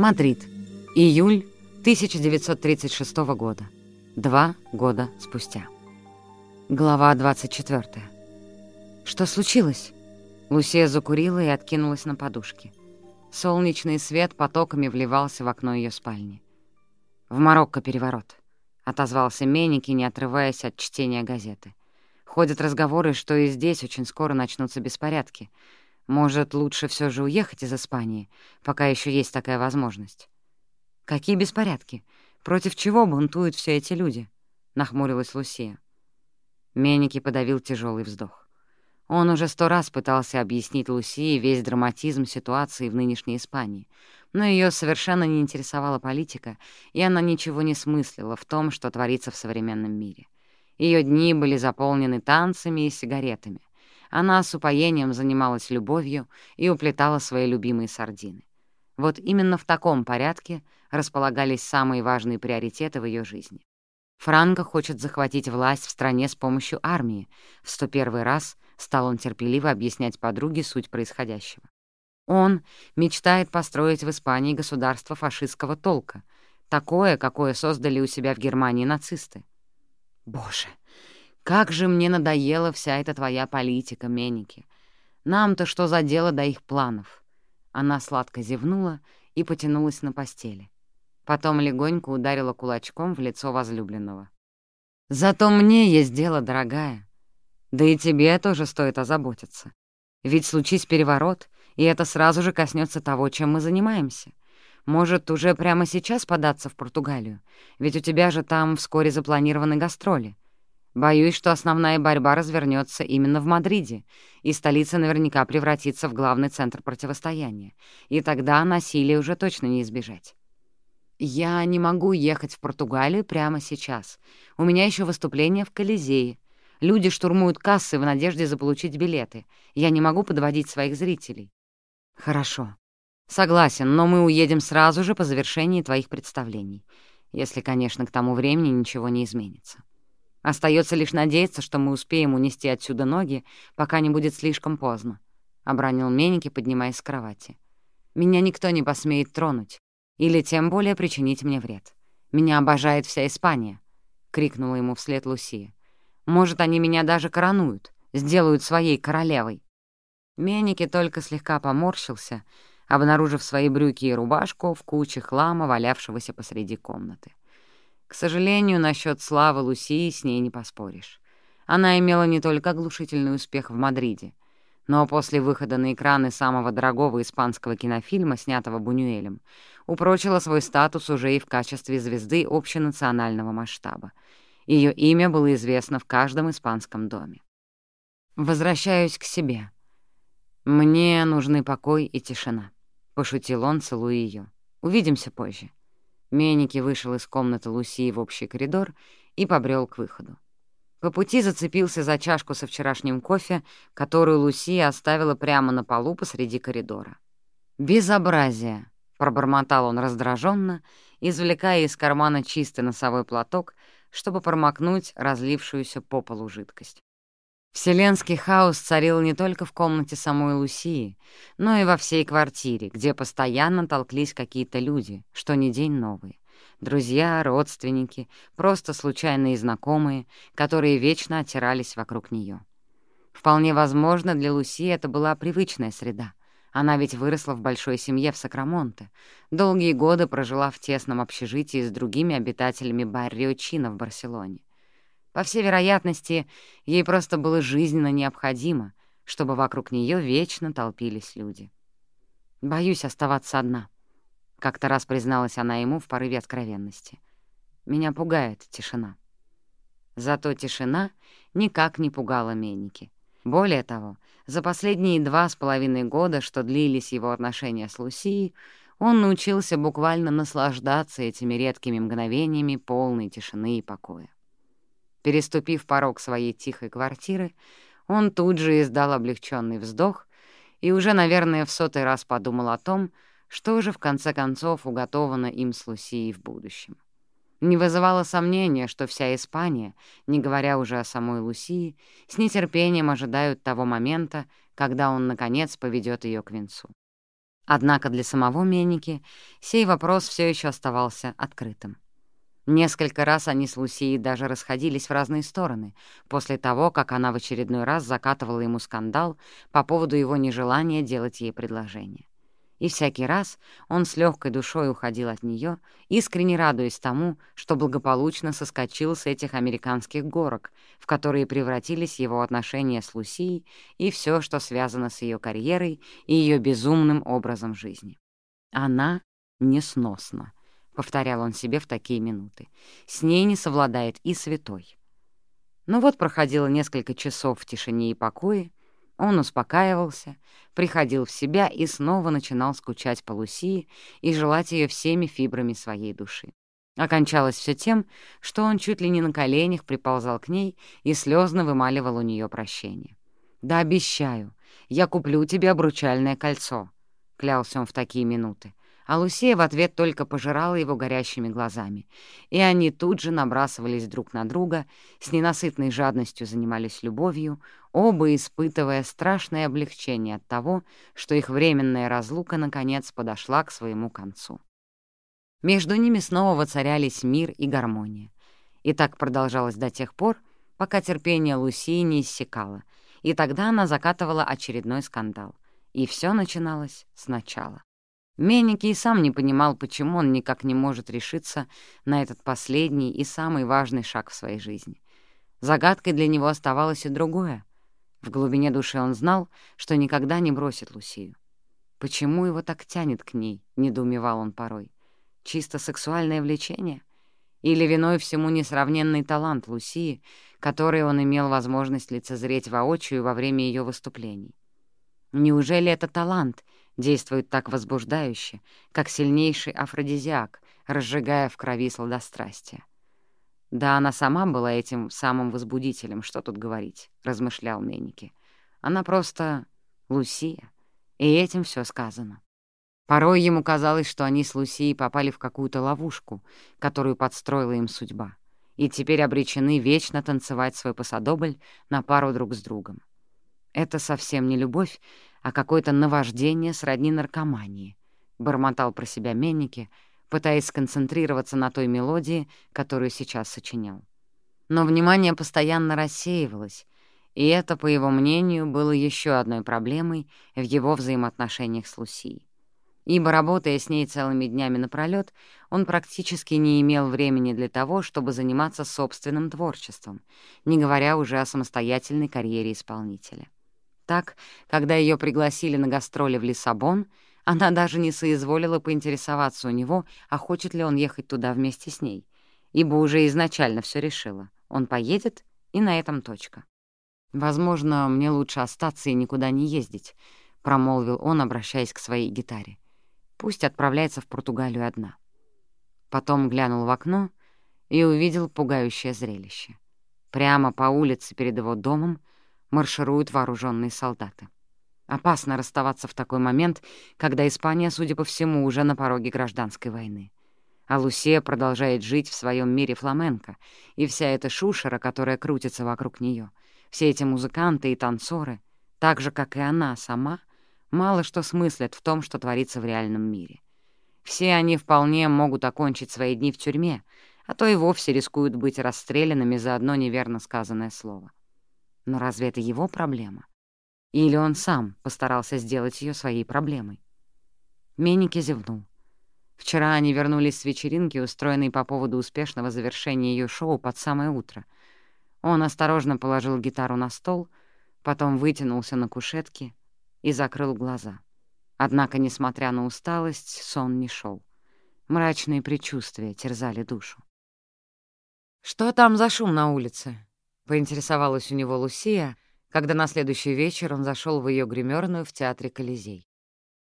Мадрид. Июль 1936 года. Два года спустя. Глава 24. Что случилось? Лусия закурила и откинулась на подушке. Солнечный свет потоками вливался в окно ее спальни. «В Марокко переворот», — отозвался Меники, не отрываясь от чтения газеты. «Ходят разговоры, что и здесь очень скоро начнутся беспорядки. Может, лучше все же уехать из Испании, пока еще есть такая возможность?» «Какие беспорядки? Против чего бунтуют все эти люди?» — нахмурилась Лусия. Меники подавил тяжелый вздох. Он уже сто раз пытался объяснить Лусии весь драматизм ситуации в нынешней Испании, но ее совершенно не интересовала политика, и она ничего не смыслила в том, что творится в современном мире. Ее дни были заполнены танцами и сигаретами. Она с упоением занималась любовью и уплетала свои любимые сардины. Вот именно в таком порядке располагались самые важные приоритеты в ее жизни. Франко хочет захватить власть в стране с помощью армии. В 101 раз стал он терпеливо объяснять подруге суть происходящего. Он мечтает построить в Испании государство фашистского толка, такое, какое создали у себя в Германии нацисты. Боже, как же мне надоела вся эта твоя политика, Меники. Нам-то что за дело до их планов? Она сладко зевнула и потянулась на постели. Потом легонько ударила кулачком в лицо возлюбленного. «Зато мне есть дело, дорогая. Да и тебе тоже стоит озаботиться. Ведь случись переворот, и это сразу же коснется того, чем мы занимаемся. Может, уже прямо сейчас податься в Португалию? Ведь у тебя же там вскоре запланированы гастроли. Боюсь, что основная борьба развернется именно в Мадриде, и столица наверняка превратится в главный центр противостояния, и тогда насилия уже точно не избежать. Я не могу ехать в Португалию прямо сейчас. У меня еще выступление в Колизее. Люди штурмуют кассы в надежде заполучить билеты. Я не могу подводить своих зрителей. Хорошо. Согласен, но мы уедем сразу же по завершении твоих представлений. Если, конечно, к тому времени ничего не изменится. Остается лишь надеяться, что мы успеем унести отсюда ноги, пока не будет слишком поздно», — обронил Меники, поднимаясь с кровати. «Меня никто не посмеет тронуть, или тем более причинить мне вред. Меня обожает вся Испания», — крикнула ему вслед Лусия. «Может, они меня даже коронуют, сделают своей королевой». Меники только слегка поморщился, обнаружив свои брюки и рубашку в куче хлама, валявшегося посреди комнаты. К сожалению, насчет славы Лусии с ней не поспоришь. Она имела не только оглушительный успех в Мадриде, но после выхода на экраны самого дорогого испанского кинофильма, снятого Бунюэлем, упрочила свой статус уже и в качестве звезды общенационального масштаба. Ее имя было известно в каждом испанском доме. «Возвращаюсь к себе. Мне нужны покой и тишина», — пошутил он, целуя ее. «Увидимся позже». Меники вышел из комнаты Лусии в общий коридор и побрел к выходу. По пути зацепился за чашку со вчерашним кофе, которую Лусия оставила прямо на полу посреди коридора. «Безобразие!» — пробормотал он раздраженно, извлекая из кармана чистый носовой платок, чтобы промокнуть разлившуюся по полу жидкость. Вселенский хаос царил не только в комнате самой Лусии, но и во всей квартире, где постоянно толклись какие-то люди, что ни день новые. Друзья, родственники, просто случайные знакомые, которые вечно оттирались вокруг нее. Вполне возможно, для Луси это была привычная среда. Она ведь выросла в большой семье в Сакрамонте, долгие годы прожила в тесном общежитии с другими обитателями Баррио Чина в Барселоне. По всей вероятности, ей просто было жизненно необходимо, чтобы вокруг нее вечно толпились люди. «Боюсь оставаться одна», — как-то раз призналась она ему в порыве откровенности. «Меня пугает тишина». Зато тишина никак не пугала Менники. Более того, за последние два с половиной года, что длились его отношения с Лусией, он научился буквально наслаждаться этими редкими мгновениями полной тишины и покоя. Переступив порог своей тихой квартиры, он тут же издал облегченный вздох и уже, наверное, в сотый раз подумал о том, что же в конце концов уготовано им с Лусией в будущем. Не вызывало сомнения, что вся Испания, не говоря уже о самой Лусии, с нетерпением ожидают того момента, когда он, наконец, поведет ее к венцу. Однако для самого Менники сей вопрос все еще оставался открытым. Несколько раз они с Лусией даже расходились в разные стороны, после того, как она в очередной раз закатывала ему скандал по поводу его нежелания делать ей предложение. И всякий раз он с легкой душой уходил от нее, искренне радуясь тому, что благополучно соскочил с этих американских горок, в которые превратились его отношения с Лусией и все, что связано с ее карьерой и ее безумным образом жизни. Она несносна, — повторял он себе в такие минуты. С ней не совладает и святой. Но вот проходило несколько часов в тишине и покое, он успокаивался, приходил в себя и снова начинал скучать по Лусии и желать ее всеми фибрами своей души. Окончалось все тем, что он чуть ли не на коленях приползал к ней и слезно вымаливал у нее прощение. «Да обещаю, я куплю тебе обручальное кольцо», — клялся он в такие минуты а Лусия в ответ только пожирала его горящими глазами, и они тут же набрасывались друг на друга, с ненасытной жадностью занимались любовью, оба испытывая страшное облегчение от того, что их временная разлука наконец подошла к своему концу. Между ними снова воцарялись мир и гармония. И так продолжалось до тех пор, пока терпение Лусии не иссякало, и тогда она закатывала очередной скандал. И все начиналось сначала. Менники и сам не понимал, почему он никак не может решиться на этот последний и самый важный шаг в своей жизни. Загадкой для него оставалось и другое. В глубине души он знал, что никогда не бросит Лусию. Почему его так тянет к ней, недоумевал он порой. Чисто сексуальное влечение? Или виной всему несравненный талант Лусии, который он имел возможность лицезреть воочию во время ее выступлений? Неужели это талант — действует так возбуждающе, как сильнейший афродизиак, разжигая в крови сладострастие. «Да она сама была этим самым возбудителем, что тут говорить», — размышлял Менники. «Она просто Лусия, и этим все сказано». Порой ему казалось, что они с Лусией попали в какую-то ловушку, которую подстроила им судьба, и теперь обречены вечно танцевать свой посадобль на пару друг с другом. Это совсем не любовь, а какое-то наваждение сродни наркомании, — бормотал про себя Менники, пытаясь сконцентрироваться на той мелодии, которую сейчас сочинял. Но внимание постоянно рассеивалось, и это, по его мнению, было еще одной проблемой в его взаимоотношениях с Лусией. Ибо, работая с ней целыми днями напролёт, он практически не имел времени для того, чтобы заниматься собственным творчеством, не говоря уже о самостоятельной карьере исполнителя. Так, когда ее пригласили на гастроли в Лиссабон, она даже не соизволила поинтересоваться у него, а хочет ли он ехать туда вместе с ней, ибо уже изначально все решила. Он поедет, и на этом точка. «Возможно, мне лучше остаться и никуда не ездить», — промолвил он, обращаясь к своей гитаре. «Пусть отправляется в Португалию одна». Потом глянул в окно и увидел пугающее зрелище. Прямо по улице перед его домом маршируют вооруженные солдаты. Опасно расставаться в такой момент, когда Испания, судя по всему, уже на пороге гражданской войны. А Лусия продолжает жить в своем мире фламенко, и вся эта шушера, которая крутится вокруг нее, все эти музыканты и танцоры, так же, как и она сама, мало что смыслят в том, что творится в реальном мире. Все они вполне могут окончить свои дни в тюрьме, а то и вовсе рискуют быть расстрелянными за одно неверно сказанное слово. Но разве это его проблема? Или он сам постарался сделать ее своей проблемой? Менники зевнул. Вчера они вернулись с вечеринки, устроенной по поводу успешного завершения ее шоу под самое утро. Он осторожно положил гитару на стол, потом вытянулся на кушетке и закрыл глаза. Однако, несмотря на усталость, сон не шел. Мрачные предчувствия терзали душу. «Что там за шум на улице?» Поинтересовалась у него Лусия, когда на следующий вечер он зашел в ее гримерную в театре Колизей.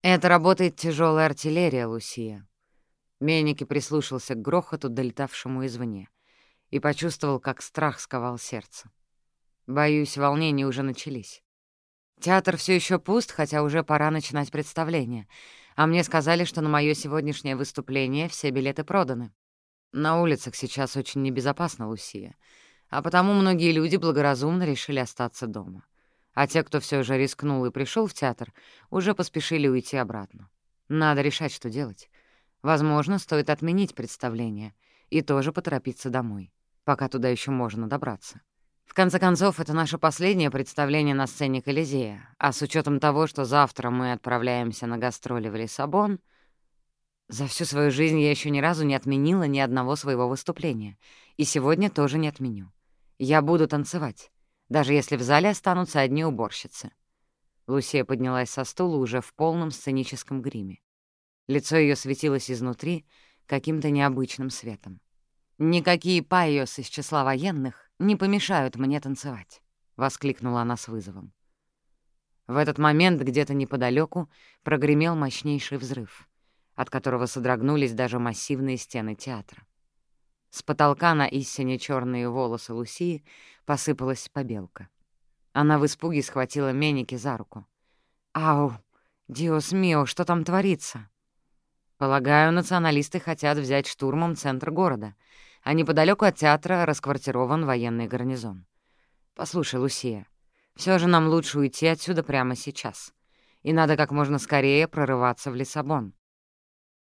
«Это работает тяжелая артиллерия, Лусия». Менники прислушался к грохоту, долетавшему извне, и почувствовал, как страх сковал сердце. Боюсь, волнения уже начались. Театр все еще пуст, хотя уже пора начинать представление, а мне сказали, что на мое сегодняшнее выступление все билеты проданы. На улицах сейчас очень небезопасно, Лусия а потому многие люди благоразумно решили остаться дома. А те, кто все же рискнул и пришел в театр, уже поспешили уйти обратно. Надо решать, что делать. Возможно, стоит отменить представление и тоже поторопиться домой, пока туда еще можно добраться. В конце концов, это наше последнее представление на сцене Колизея, а с учетом того, что завтра мы отправляемся на гастроли в Лиссабон, за всю свою жизнь я еще ни разу не отменила ни одного своего выступления, и сегодня тоже не отменю. Я буду танцевать, даже если в зале останутся одни уборщицы. Лусия поднялась со стула уже в полном сценическом гриме. Лицо ее светилось изнутри каким-то необычным светом. «Никакие пайос из числа военных не помешают мне танцевать», — воскликнула она с вызовом. В этот момент где-то неподалеку прогремел мощнейший взрыв, от которого содрогнулись даже массивные стены театра. С потолка на истине черные волосы Лусии посыпалась побелка. Она в испуге схватила Меники за руку. «Ау! Диос мио, что там творится?» «Полагаю, националисты хотят взять штурмом центр города, а неподалеку от театра расквартирован военный гарнизон. Послушай, Лусия, все же нам лучше уйти отсюда прямо сейчас, и надо как можно скорее прорываться в Лиссабон».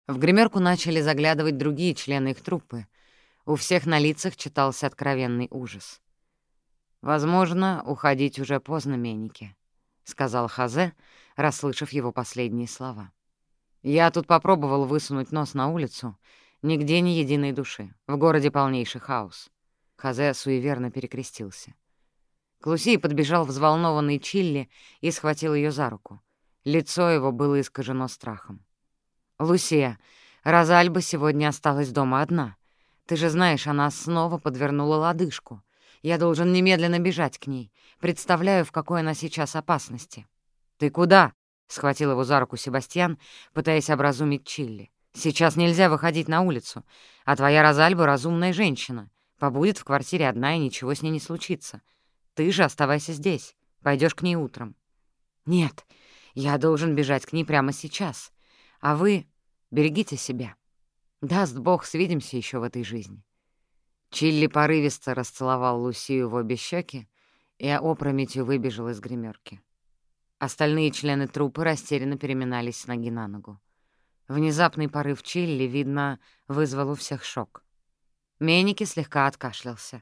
В гримерку начали заглядывать другие члены их труппы. У всех на лицах читался откровенный ужас. «Возможно, уходить уже поздно, Меники», — сказал Хазе, расслышав его последние слова. «Я тут попробовал высунуть нос на улицу. Нигде ни единой души. В городе полнейший хаос». Хазе суеверно перекрестился. К Лусии подбежал взволнованный Чилли и схватил ее за руку. Лицо его было искажено страхом. «Лусия, Розальба сегодня осталась дома одна. Ты же знаешь, она снова подвернула лодыжку. Я должен немедленно бежать к ней. Представляю, в какой она сейчас опасности. «Ты куда?» — схватил его за руку Себастьян, пытаясь образумить Чилли. «Сейчас нельзя выходить на улицу, а твоя Розальба — разумная женщина. Побудет в квартире одна, и ничего с ней не случится. Ты же оставайся здесь, пойдешь к ней утром». «Нет, я должен бежать к ней прямо сейчас. А вы берегите себя. Даст Бог, свидимся еще в этой жизни». Чилли порывисто расцеловал Лусию в обе щеки и опрометью выбежал из гримерки. Остальные члены труппы растерянно переминались с ноги на ногу. Внезапный порыв Чилли, видно, вызвал у всех шок. Меники слегка откашлялся.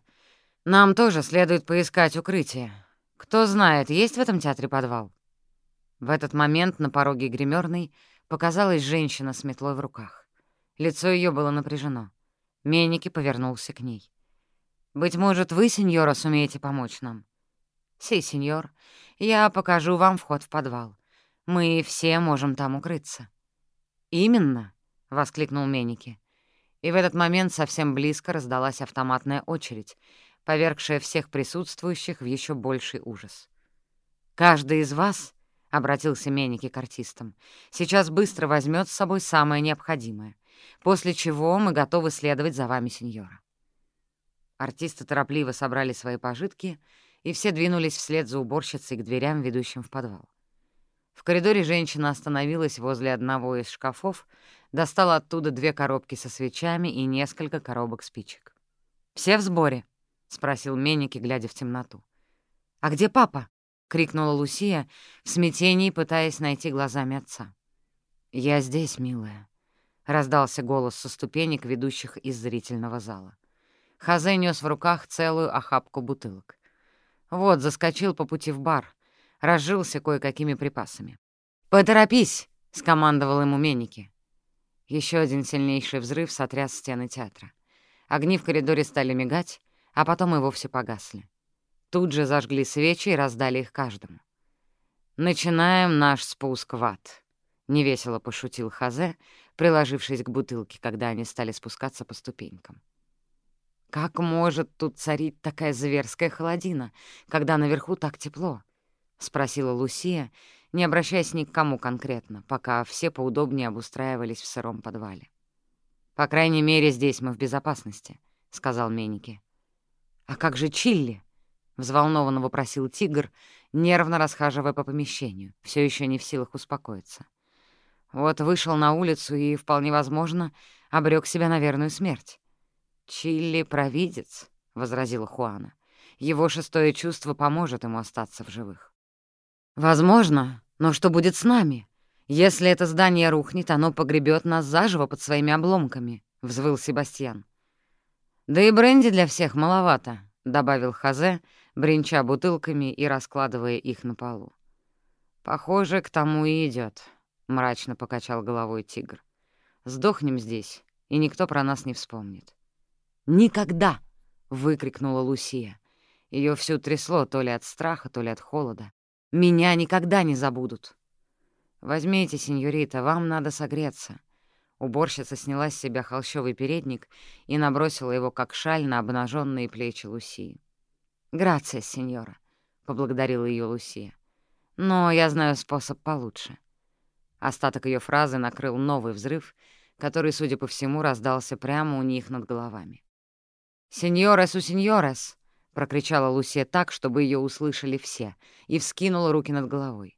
«Нам тоже следует поискать укрытие. Кто знает, есть в этом театре подвал?» В этот момент на пороге гримерной показалась женщина с метлой в руках. Лицо ее было напряжено. Меники повернулся к ней. «Быть может, вы, сеньора, сумеете помочь нам?» «Си, сеньор, я покажу вам вход в подвал. Мы все можем там укрыться». «Именно», — воскликнул Меники. И в этот момент совсем близко раздалась автоматная очередь, повергшая всех присутствующих в еще больший ужас. «Каждый из вас», — обратился Меники к артистам, — «сейчас быстро возьмет с собой самое необходимое — после чего мы готовы следовать за вами, сеньора». Артисты торопливо собрали свои пожитки, и все двинулись вслед за уборщицей к дверям, ведущим в подвал. В коридоре женщина остановилась возле одного из шкафов, достала оттуда две коробки со свечами и несколько коробок спичек. «Все в сборе?» — спросил Менники, глядя в темноту. «А где папа?» — крикнула Лусия, в смятении пытаясь найти глазами отца. «Я здесь, милая», — раздался голос со ступенек, ведущих из зрительного зала. Хазе нес в руках целую охапку бутылок. Вот, заскочил по пути в бар, разжился кое-какими припасами. «Поторопись!» — скомандовал ему Меники. Еще один сильнейший взрыв сотряс стены театра. Огни в коридоре стали мигать, а потом и вовсе погасли. Тут же зажгли свечи и раздали их каждому. «Начинаем наш спуск в ад», — невесело пошутил Хазе, приложившись к бутылке, когда они стали спускаться по ступенькам. «Как может тут царить такая зверская холодина, когда наверху так тепло?» — спросила Лусия, не обращаясь ни к кому конкретно, пока все поудобнее обустраивались в сыром подвале. «По крайней мере, здесь мы в безопасности», — сказал Меники. «А как же Чилли?» — взволнованно вопросил тигр, нервно расхаживая по помещению, все еще не в силах успокоиться. Вот вышел на улицу и, вполне возможно, обрек себя на верную смерть. «Чилли — провидец», — возразила Хуана. «Его шестое чувство поможет ему остаться в живых». «Возможно, но что будет с нами? «Если это здание рухнет, оно погребет нас заживо под своими обломками», — взвыл Себастьян. «Да и бренди для всех маловато», — добавил Хазе, бренча бутылками и раскладывая их на полу. «Похоже, к тому и идет, мрачно покачал головой тигр. «Сдохнем здесь, и никто про нас не вспомнит». «Никогда!» — выкрикнула Лусия. Ее всю трясло то ли от страха, то ли от холода. «Меня никогда не забудут!» «Возьмите, сеньорита, вам надо согреться». Уборщица сняла с себя холщовый передник и набросила его как шаль на обнаженные плечи Лусии. «Грация, сеньора», — поблагодарила ее Лусия. «Но я знаю способ получше». Остаток ее фразы накрыл новый взрыв, который, судя по всему, раздался прямо у них над головами. «Сеньорес у сеньорес!» — прокричала Лусия так, чтобы ее услышали все, и вскинула руки над головой.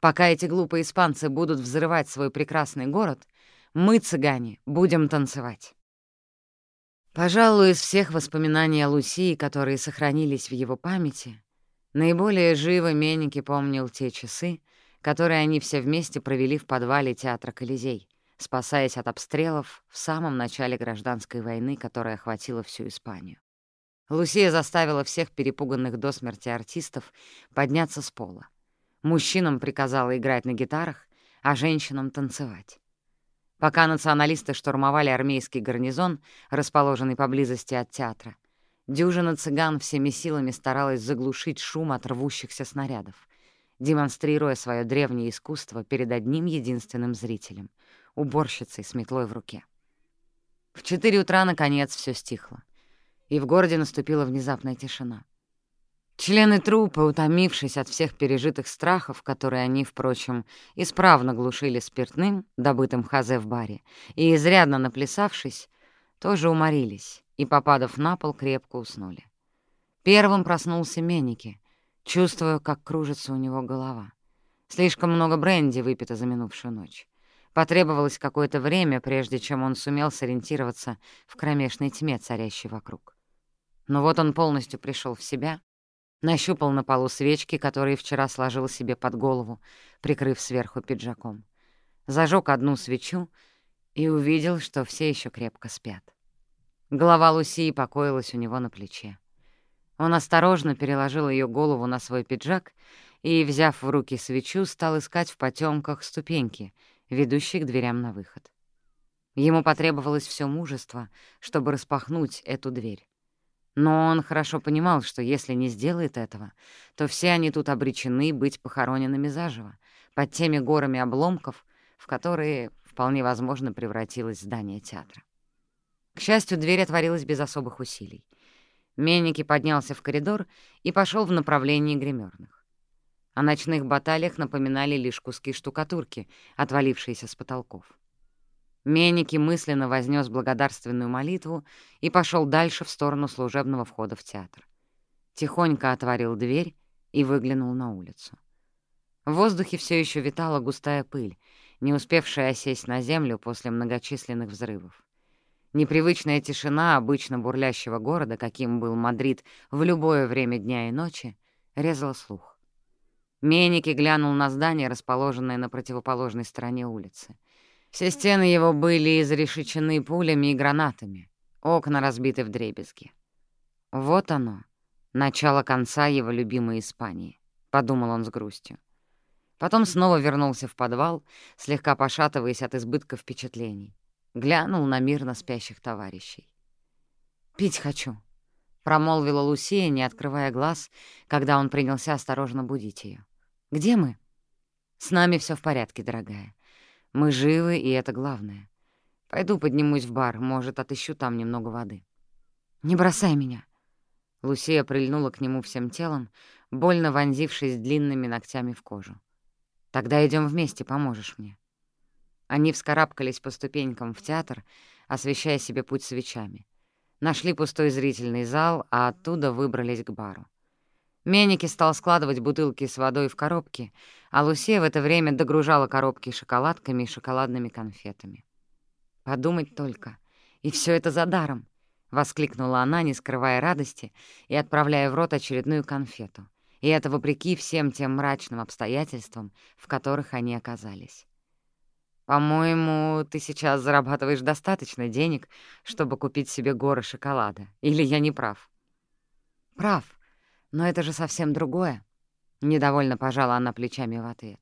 «Пока эти глупые испанцы будут взрывать свой прекрасный город, мы, цыгане, будем танцевать». Пожалуй, из всех воспоминаний о Лусии, которые сохранились в его памяти, наиболее живо Менники помнил те часы, которые они все вместе провели в подвале театра «Колизей», спасаясь от обстрелов в самом начале гражданской войны, которая охватила всю Испанию. Лусия заставила всех перепуганных до смерти артистов подняться с пола. Мужчинам приказала играть на гитарах, а женщинам — танцевать. Пока националисты штурмовали армейский гарнизон, расположенный поблизости от театра, дюжина цыган всеми силами старалась заглушить шум от рвущихся снарядов, демонстрируя свое древнее искусство перед одним единственным зрителем — уборщицей с метлой в руке. В четыре утра, наконец, все стихло, и в городе наступила внезапная тишина. Члены трупа, утомившись от всех пережитых страхов, которые они, впрочем, исправно глушили спиртным, добытым хазе в баре, и изрядно наплясавшись, тоже уморились и, попадав на пол, крепко уснули. Первым проснулся Меники, чувствуя, как кружится у него голова. Слишком много бренди выпито за минувшую ночь. Потребовалось какое-то время, прежде чем он сумел сориентироваться в кромешной тьме, царящей вокруг. Но вот он полностью пришел в себя, нащупал на полу свечки, которые вчера сложил себе под голову, прикрыв сверху пиджаком, зажег одну свечу и увидел, что все еще крепко спят. Голова Лусии покоилась у него на плече. Он осторожно переложил ее голову на свой пиджак и, взяв в руки свечу, стал искать в потемках ступеньки — ведущий к дверям на выход. Ему потребовалось все мужество, чтобы распахнуть эту дверь. Но он хорошо понимал, что если не сделает этого, то все они тут обречены быть похороненными заживо, под теми горами обломков, в которые, вполне возможно, превратилось здание театра. К счастью, дверь отворилась без особых усилий. Менники поднялся в коридор и пошел в направлении гримерных. О ночных баталиях напоминали лишь куски штукатурки, отвалившиеся с потолков. Менники мысленно вознес благодарственную молитву и пошел дальше в сторону служебного входа в театр. Тихонько отворил дверь и выглянул на улицу. В воздухе все еще витала густая пыль, не успевшая осесть на землю после многочисленных взрывов. Непривычная тишина обычно бурлящего города, каким был Мадрид в любое время дня и ночи, резала слух. Меники глянул на здание, расположенное на противоположной стороне улицы. Все стены его были изрешечены пулями и гранатами, окна разбиты в дребезги. Вот оно, начало конца его любимой Испании, — подумал он с грустью. Потом снова вернулся в подвал, слегка пошатываясь от избытка впечатлений. Глянул на мирно спящих товарищей. «Пить хочу», — промолвила Лусия, не открывая глаз, когда он принялся осторожно будить ее. Где мы?» «С нами все в порядке, дорогая. Мы живы, и это главное. Пойду поднимусь в бар, может, отыщу там немного воды». «Не бросай меня!» Лусия прильнула к нему всем телом, больно вонзившись длинными ногтями в кожу. «Тогда идем вместе, поможешь мне». Они вскарабкались по ступенькам в театр, освещая себе путь свечами. Нашли пустой зрительный зал, а оттуда выбрались к бару. Меники стал складывать бутылки с водой в коробки, а Лусия в это время догружала коробки шоколадками и шоколадными конфетами. «Подумать только, и все это за даром!» — воскликнула она, не скрывая радости и отправляя в рот очередную конфету, И это вопреки всем тем мрачным обстоятельствам, в которых они оказались. «По-моему, ты сейчас зарабатываешь достаточно денег, чтобы купить себе горы шоколада. Или я не прав?» «Прав, но это же совсем другое», — недовольно пожала она плечами в ответ.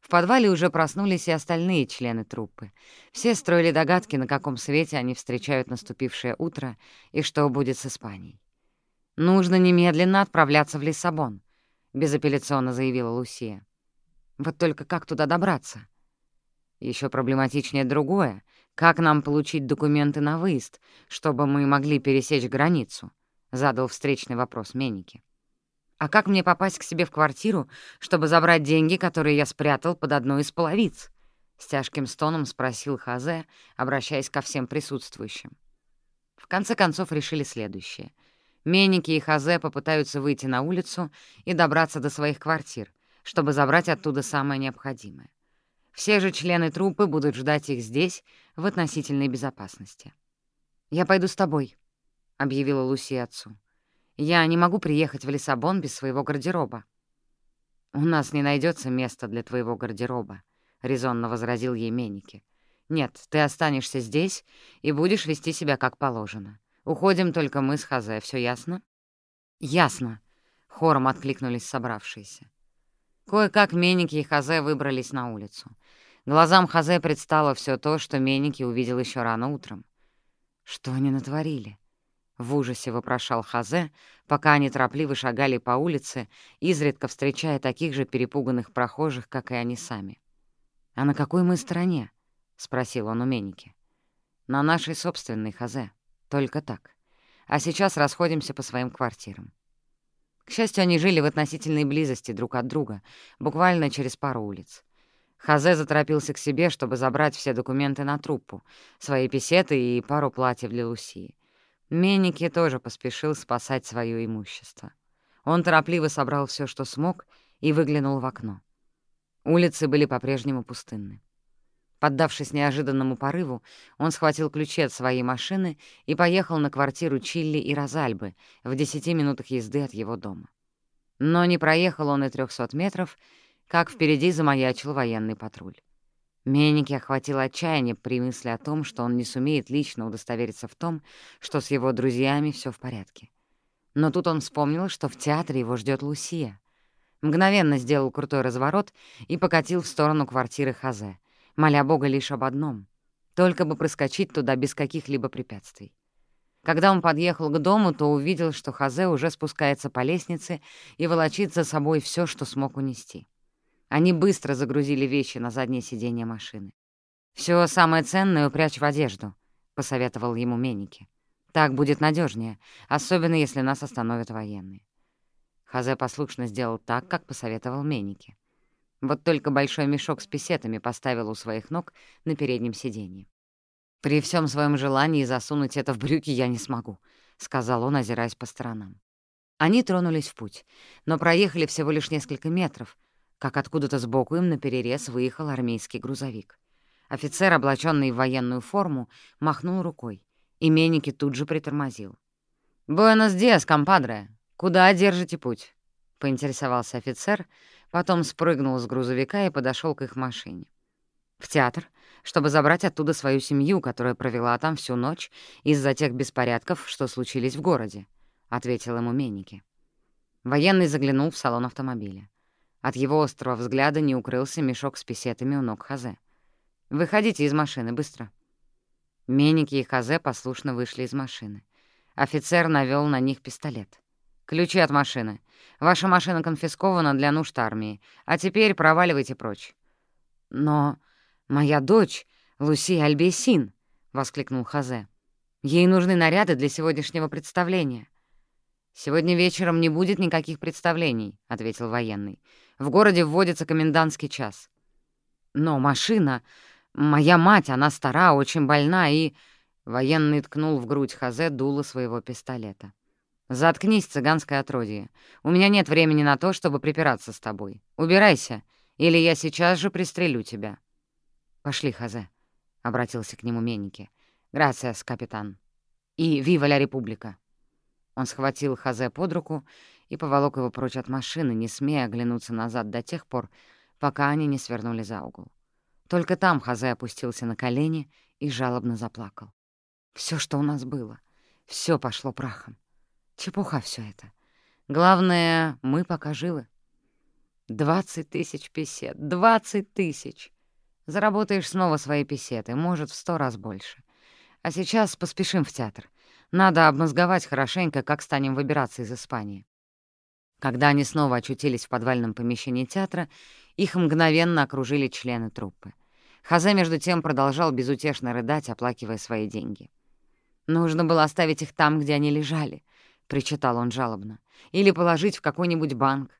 В подвале уже проснулись и остальные члены труппы. Все строили догадки, на каком свете они встречают наступившее утро и что будет с Испанией. «Нужно немедленно отправляться в Лиссабон», — безапелляционно заявила Лусия. «Вот только как туда добраться?» Еще проблематичнее другое. Как нам получить документы на выезд, чтобы мы могли пересечь границу? Задал встречный вопрос Меники. А как мне попасть к себе в квартиру, чтобы забрать деньги, которые я спрятал под одной из половиц? С тяжким стоном спросил Хазе, обращаясь ко всем присутствующим. В конце концов решили следующее. Меники и Хазе попытаются выйти на улицу и добраться до своих квартир, чтобы забрать оттуда самое необходимое. Все же члены труппы будут ждать их здесь, в относительной безопасности. «Я пойду с тобой», — объявила Луси отцу. «Я не могу приехать в Лиссабон без своего гардероба». «У нас не найдется места для твоего гардероба», — резонно возразил ей Меники. «Нет, ты останешься здесь и будешь вести себя как положено. Уходим только мы с Хазе, все ясно?» «Ясно», — хором откликнулись собравшиеся. Кое-как Меники и Хазе выбрались на улицу. Глазам Хазе предстало все то, что Меники увидел еще рано утром. Что они натворили? В ужасе вопрошал Хазе, пока они торопливо шагали по улице, изредка встречая таких же перепуганных прохожих, как и они сами. «А на какой мы стороне?» — спросил он у Меники. «На нашей собственной, Хазе. Только так. А сейчас расходимся по своим квартирам. К счастью, они жили в относительной близости друг от друга, буквально через пару улиц. Хазе заторопился к себе, чтобы забрать все документы на труппу, свои писеты и пару платьев для Лусии. Менники тоже поспешил спасать свое имущество. Он торопливо собрал все, что смог, и выглянул в окно. Улицы были по-прежнему пустынны. Поддавшись неожиданному порыву, он схватил ключи от своей машины и поехал на квартиру Чилли и Розальбы в десяти минутах езды от его дома. Но не проехал он и трехсот метров, как впереди замаячил военный патруль. Меники охватило отчаяние при мысли о том, что он не сумеет лично удостовериться в том, что с его друзьями все в порядке. Но тут он вспомнил, что в театре его ждет Лусия. Мгновенно сделал крутой разворот и покатил в сторону квартиры Хазе — моля Бога лишь об одном — только бы проскочить туда без каких-либо препятствий. Когда он подъехал к дому, то увидел, что Хазе уже спускается по лестнице и волочит за собой все, что смог унести. Они быстро загрузили вещи на заднее сиденье машины. Все самое ценное упрячь в одежду», — посоветовал ему Меники. «Так будет надежнее, особенно если нас остановят военные». Хазе послушно сделал так, как посоветовал Меники. Вот только большой мешок с писетами поставил у своих ног на переднем сиденье. «При всем своем желании засунуть это в брюки я не смогу», — сказал он, озираясь по сторонам. Они тронулись в путь, но проехали всего лишь несколько метров, как откуда-то сбоку им на перерез выехал армейский грузовик. Офицер, облаченный в военную форму, махнул рукой, и Меники тут же притормозил. «Буэнос диас, компадре! Куда держите путь?» — поинтересовался офицер, потом спрыгнул с грузовика и подошел к их машине. «В театр, чтобы забрать оттуда свою семью, которая провела там всю ночь из-за тех беспорядков, что случились в городе», — ответил ему Менники. Военный заглянул в салон автомобиля. От его острого взгляда не укрылся мешок с писетами у ног Хазе. «Выходите из машины, быстро». Менники и Хазе послушно вышли из машины. Офицер навел на них пистолет. «Ключи от машины. Ваша машина конфискована для нужд армии. А теперь проваливайте прочь». «Но моя дочь, Луси Альбесин», — воскликнул Хазе. «Ей нужны наряды для сегодняшнего представления». «Сегодня вечером не будет никаких представлений», — ответил военный. «В городе вводится комендантский час». «Но машина... Моя мать, она стара, очень больна и...» Военный ткнул в грудь Хазе дуло своего пистолета. «Заткнись, цыганское отродье. У меня нет времени на то, чтобы припираться с тобой. Убирайся, или я сейчас же пристрелю тебя». «Пошли, Хазе», — обратился к нему Менники. «Грациас, капитан. И вива ля република». Он схватил Хазе под руку и поволок его прочь от машины, не смея оглянуться назад до тех пор, пока они не свернули за угол. Только там Хазе опустился на колени и жалобно заплакал. Все, что у нас было, все пошло прахом. Чепуха все это. Главное, мы пока живы. Двадцать тысяч песет, двадцать тысяч! Заработаешь снова свои песеты, может, в сто раз больше. А сейчас поспешим в театр. Надо обмозговать хорошенько, как станем выбираться из Испании. Когда они снова очутились в подвальном помещении театра, их мгновенно окружили члены труппы. Хазе, между тем, продолжал безутешно рыдать, оплакивая свои деньги. «Нужно было оставить их там, где они лежали», — причитал он жалобно, «или положить в какой-нибудь банк».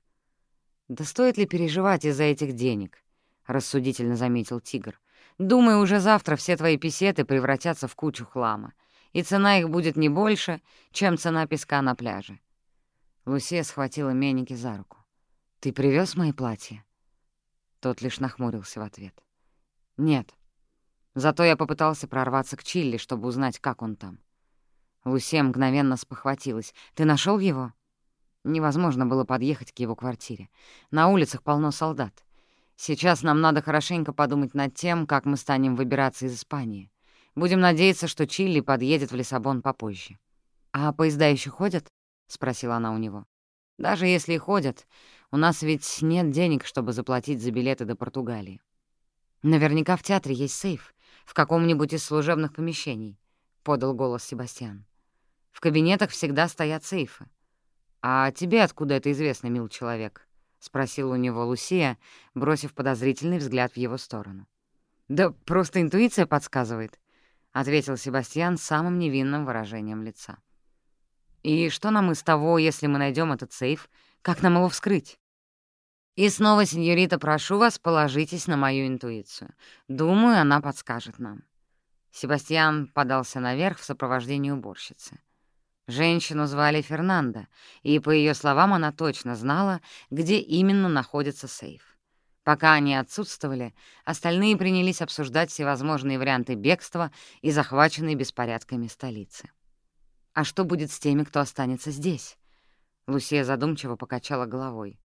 «Да стоит ли переживать из-за этих денег?» — рассудительно заметил тигр. «Думаю, уже завтра все твои песеты превратятся в кучу хлама и цена их будет не больше, чем цена песка на пляже. Лусия схватила Меники за руку. «Ты привез мои платья?» Тот лишь нахмурился в ответ. «Нет. Зато я попытался прорваться к Чилли, чтобы узнать, как он там». Лусия мгновенно спохватилась. «Ты нашел его?» Невозможно было подъехать к его квартире. На улицах полно солдат. Сейчас нам надо хорошенько подумать над тем, как мы станем выбираться из Испании. Будем надеяться, что Чилли подъедет в Лиссабон попозже. «А поезда еще ходят?» — спросила она у него. «Даже если и ходят, у нас ведь нет денег, чтобы заплатить за билеты до Португалии. Наверняка в театре есть сейф, в каком-нибудь из служебных помещений», — подал голос Себастьян. «В кабинетах всегда стоят сейфы. А тебе откуда это известно, мил человек?» — спросила у него Лусия, бросив подозрительный взгляд в его сторону. «Да просто интуиция подсказывает», — ответил Себастьян самым невинным выражением лица. «И что нам из того, если мы найдем этот сейф? Как нам его вскрыть?» «И снова, сеньорита, прошу вас, положитесь на мою интуицию. Думаю, она подскажет нам». Себастьян подался наверх в сопровождении уборщицы. Женщину звали Фернанда, и, по ее словам, она точно знала, где именно находится сейф. Пока они отсутствовали, остальные принялись обсуждать всевозможные варианты бегства и захваченной беспорядками столицы. «А что будет с теми, кто останется здесь?» Лусия задумчиво покачала головой.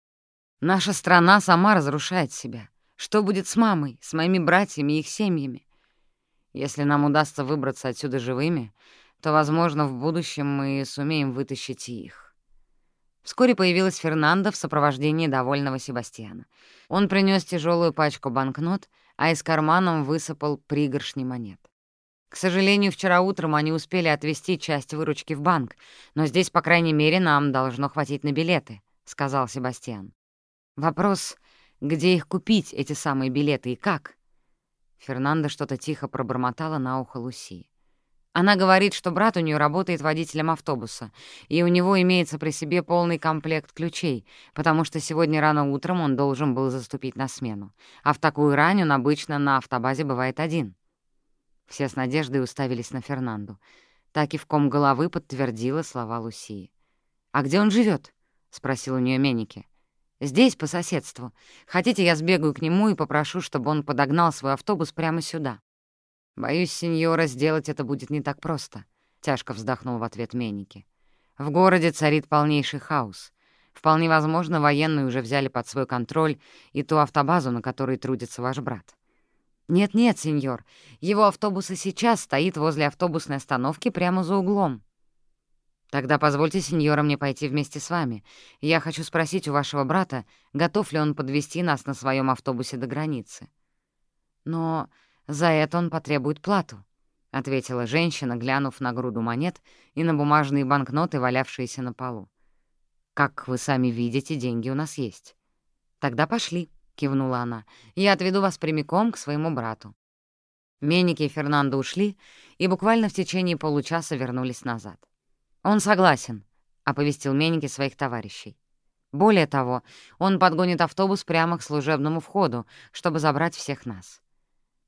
«Наша страна сама разрушает себя. Что будет с мамой, с моими братьями и их семьями? Если нам удастся выбраться отсюда живыми, то, возможно, в будущем мы сумеем вытащить их». Вскоре появилась Фернандо в сопровождении довольного Себастьяна. Он принес тяжелую пачку банкнот, а из карманом высыпал пригоршни монет. К сожалению, вчера утром они успели отвезти часть выручки в банк, но здесь, по крайней мере, нам должно хватить на билеты, — сказал Себастьян. Вопрос, где их купить, эти самые билеты, и как? Фернандо что-то тихо пробормотала на ухо Луси. Она говорит, что брат у нее работает водителем автобуса, и у него имеется при себе полный комплект ключей, потому что сегодня рано утром он должен был заступить на смену, а в такую рань он обычно на автобазе бывает один. Все с надеждой уставились на Фернанду. Так и в ком головы подтвердила слова Лусии. «А где он живет? спросил у нее Меники. «Здесь, по соседству. Хотите, я сбегаю к нему и попрошу, чтобы он подогнал свой автобус прямо сюда?» «Боюсь, сеньора, сделать это будет не так просто», — тяжко вздохнул в ответ Менники. «В городе царит полнейший хаос. Вполне возможно, военные уже взяли под свой контроль и ту автобазу, на которой трудится ваш брат». «Нет-нет, сеньор, его автобус и сейчас стоит возле автобусной остановки прямо за углом». «Тогда позвольте, сеньора, мне пойти вместе с вами. Я хочу спросить у вашего брата, готов ли он подвести нас на своем автобусе до границы». «Но за это он потребует плату», — ответила женщина, глянув на груду монет и на бумажные банкноты, валявшиеся на полу. «Как вы сами видите, деньги у нас есть». «Тогда пошли», — кивнула она. «Я отведу вас прямиком к своему брату». Меники и Фернандо ушли и буквально в течение получаса вернулись назад. «Он согласен», — оповестил Меники своих товарищей. Более того, он подгонит автобус прямо к служебному входу, чтобы забрать всех нас.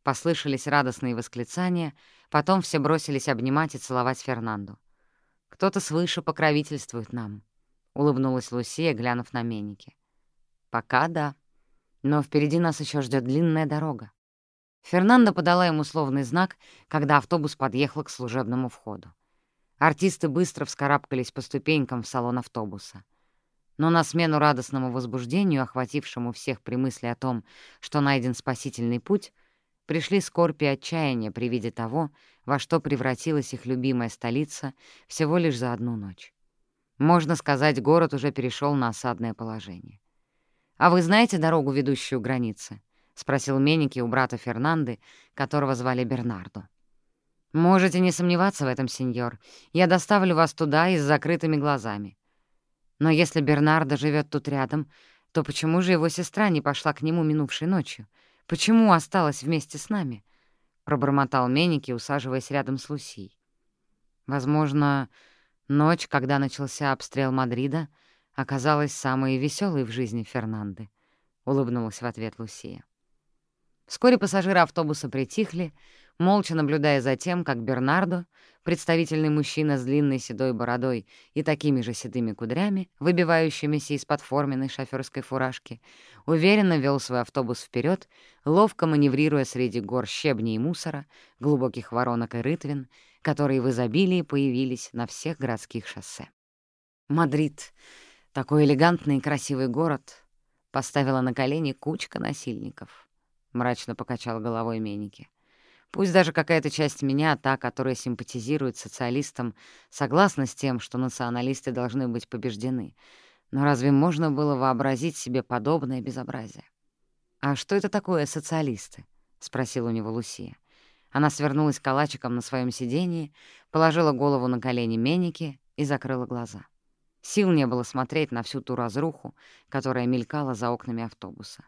Послышались радостные восклицания, потом все бросились обнимать и целовать Фернанду. «Кто-то свыше покровительствует нам», — улыбнулась Лусия, глянув на Меники. «Пока да. Но впереди нас еще ждет длинная дорога». Фернанда подала ему условный знак, когда автобус подъехал к служебному входу. Артисты быстро вскарабкались по ступенькам в салон автобуса. Но на смену радостному возбуждению, охватившему всех при мысли о том, что найден спасительный путь, пришли скорбь и отчаяние при виде того, во что превратилась их любимая столица всего лишь за одну ночь. Можно сказать, город уже перешел на осадное положение. «А вы знаете дорогу, ведущую границы?» — спросил Меники у брата Фернанды, которого звали Бернардо. «Можете не сомневаться в этом, сеньор. Я доставлю вас туда и с закрытыми глазами. Но если Бернардо живет тут рядом, то почему же его сестра не пошла к нему минувшей ночью? Почему осталась вместе с нами?» — пробормотал Меники, усаживаясь рядом с Лусией. «Возможно, ночь, когда начался обстрел Мадрида, оказалась самой веселой в жизни Фернанды», — улыбнулась в ответ Лусия. Вскоре пассажиры автобуса притихли, молча наблюдая за тем, как Бернардо, представительный мужчина с длинной седой бородой и такими же седыми кудрями, выбивающимися из-под форменной шофёрской фуражки, уверенно вел свой автобус вперед, ловко маневрируя среди гор щебня и мусора, глубоких воронок и рытвин, которые в изобилии появились на всех городских шоссе. Мадрид, такой элегантный и красивый город, поставила на колени кучка насильников. Мрачно покачал головой Меники. Пусть даже какая-то часть меня, та, которая симпатизирует социалистам, согласна с тем, что националисты должны быть побеждены. Но разве можно было вообразить себе подобное безобразие? «А что это такое социалисты?» — спросила у него Лусия. Она свернулась калачиком на своем сиденье, положила голову на колени Меники и закрыла глаза. Сил не было смотреть на всю ту разруху, которая мелькала за окнами автобуса.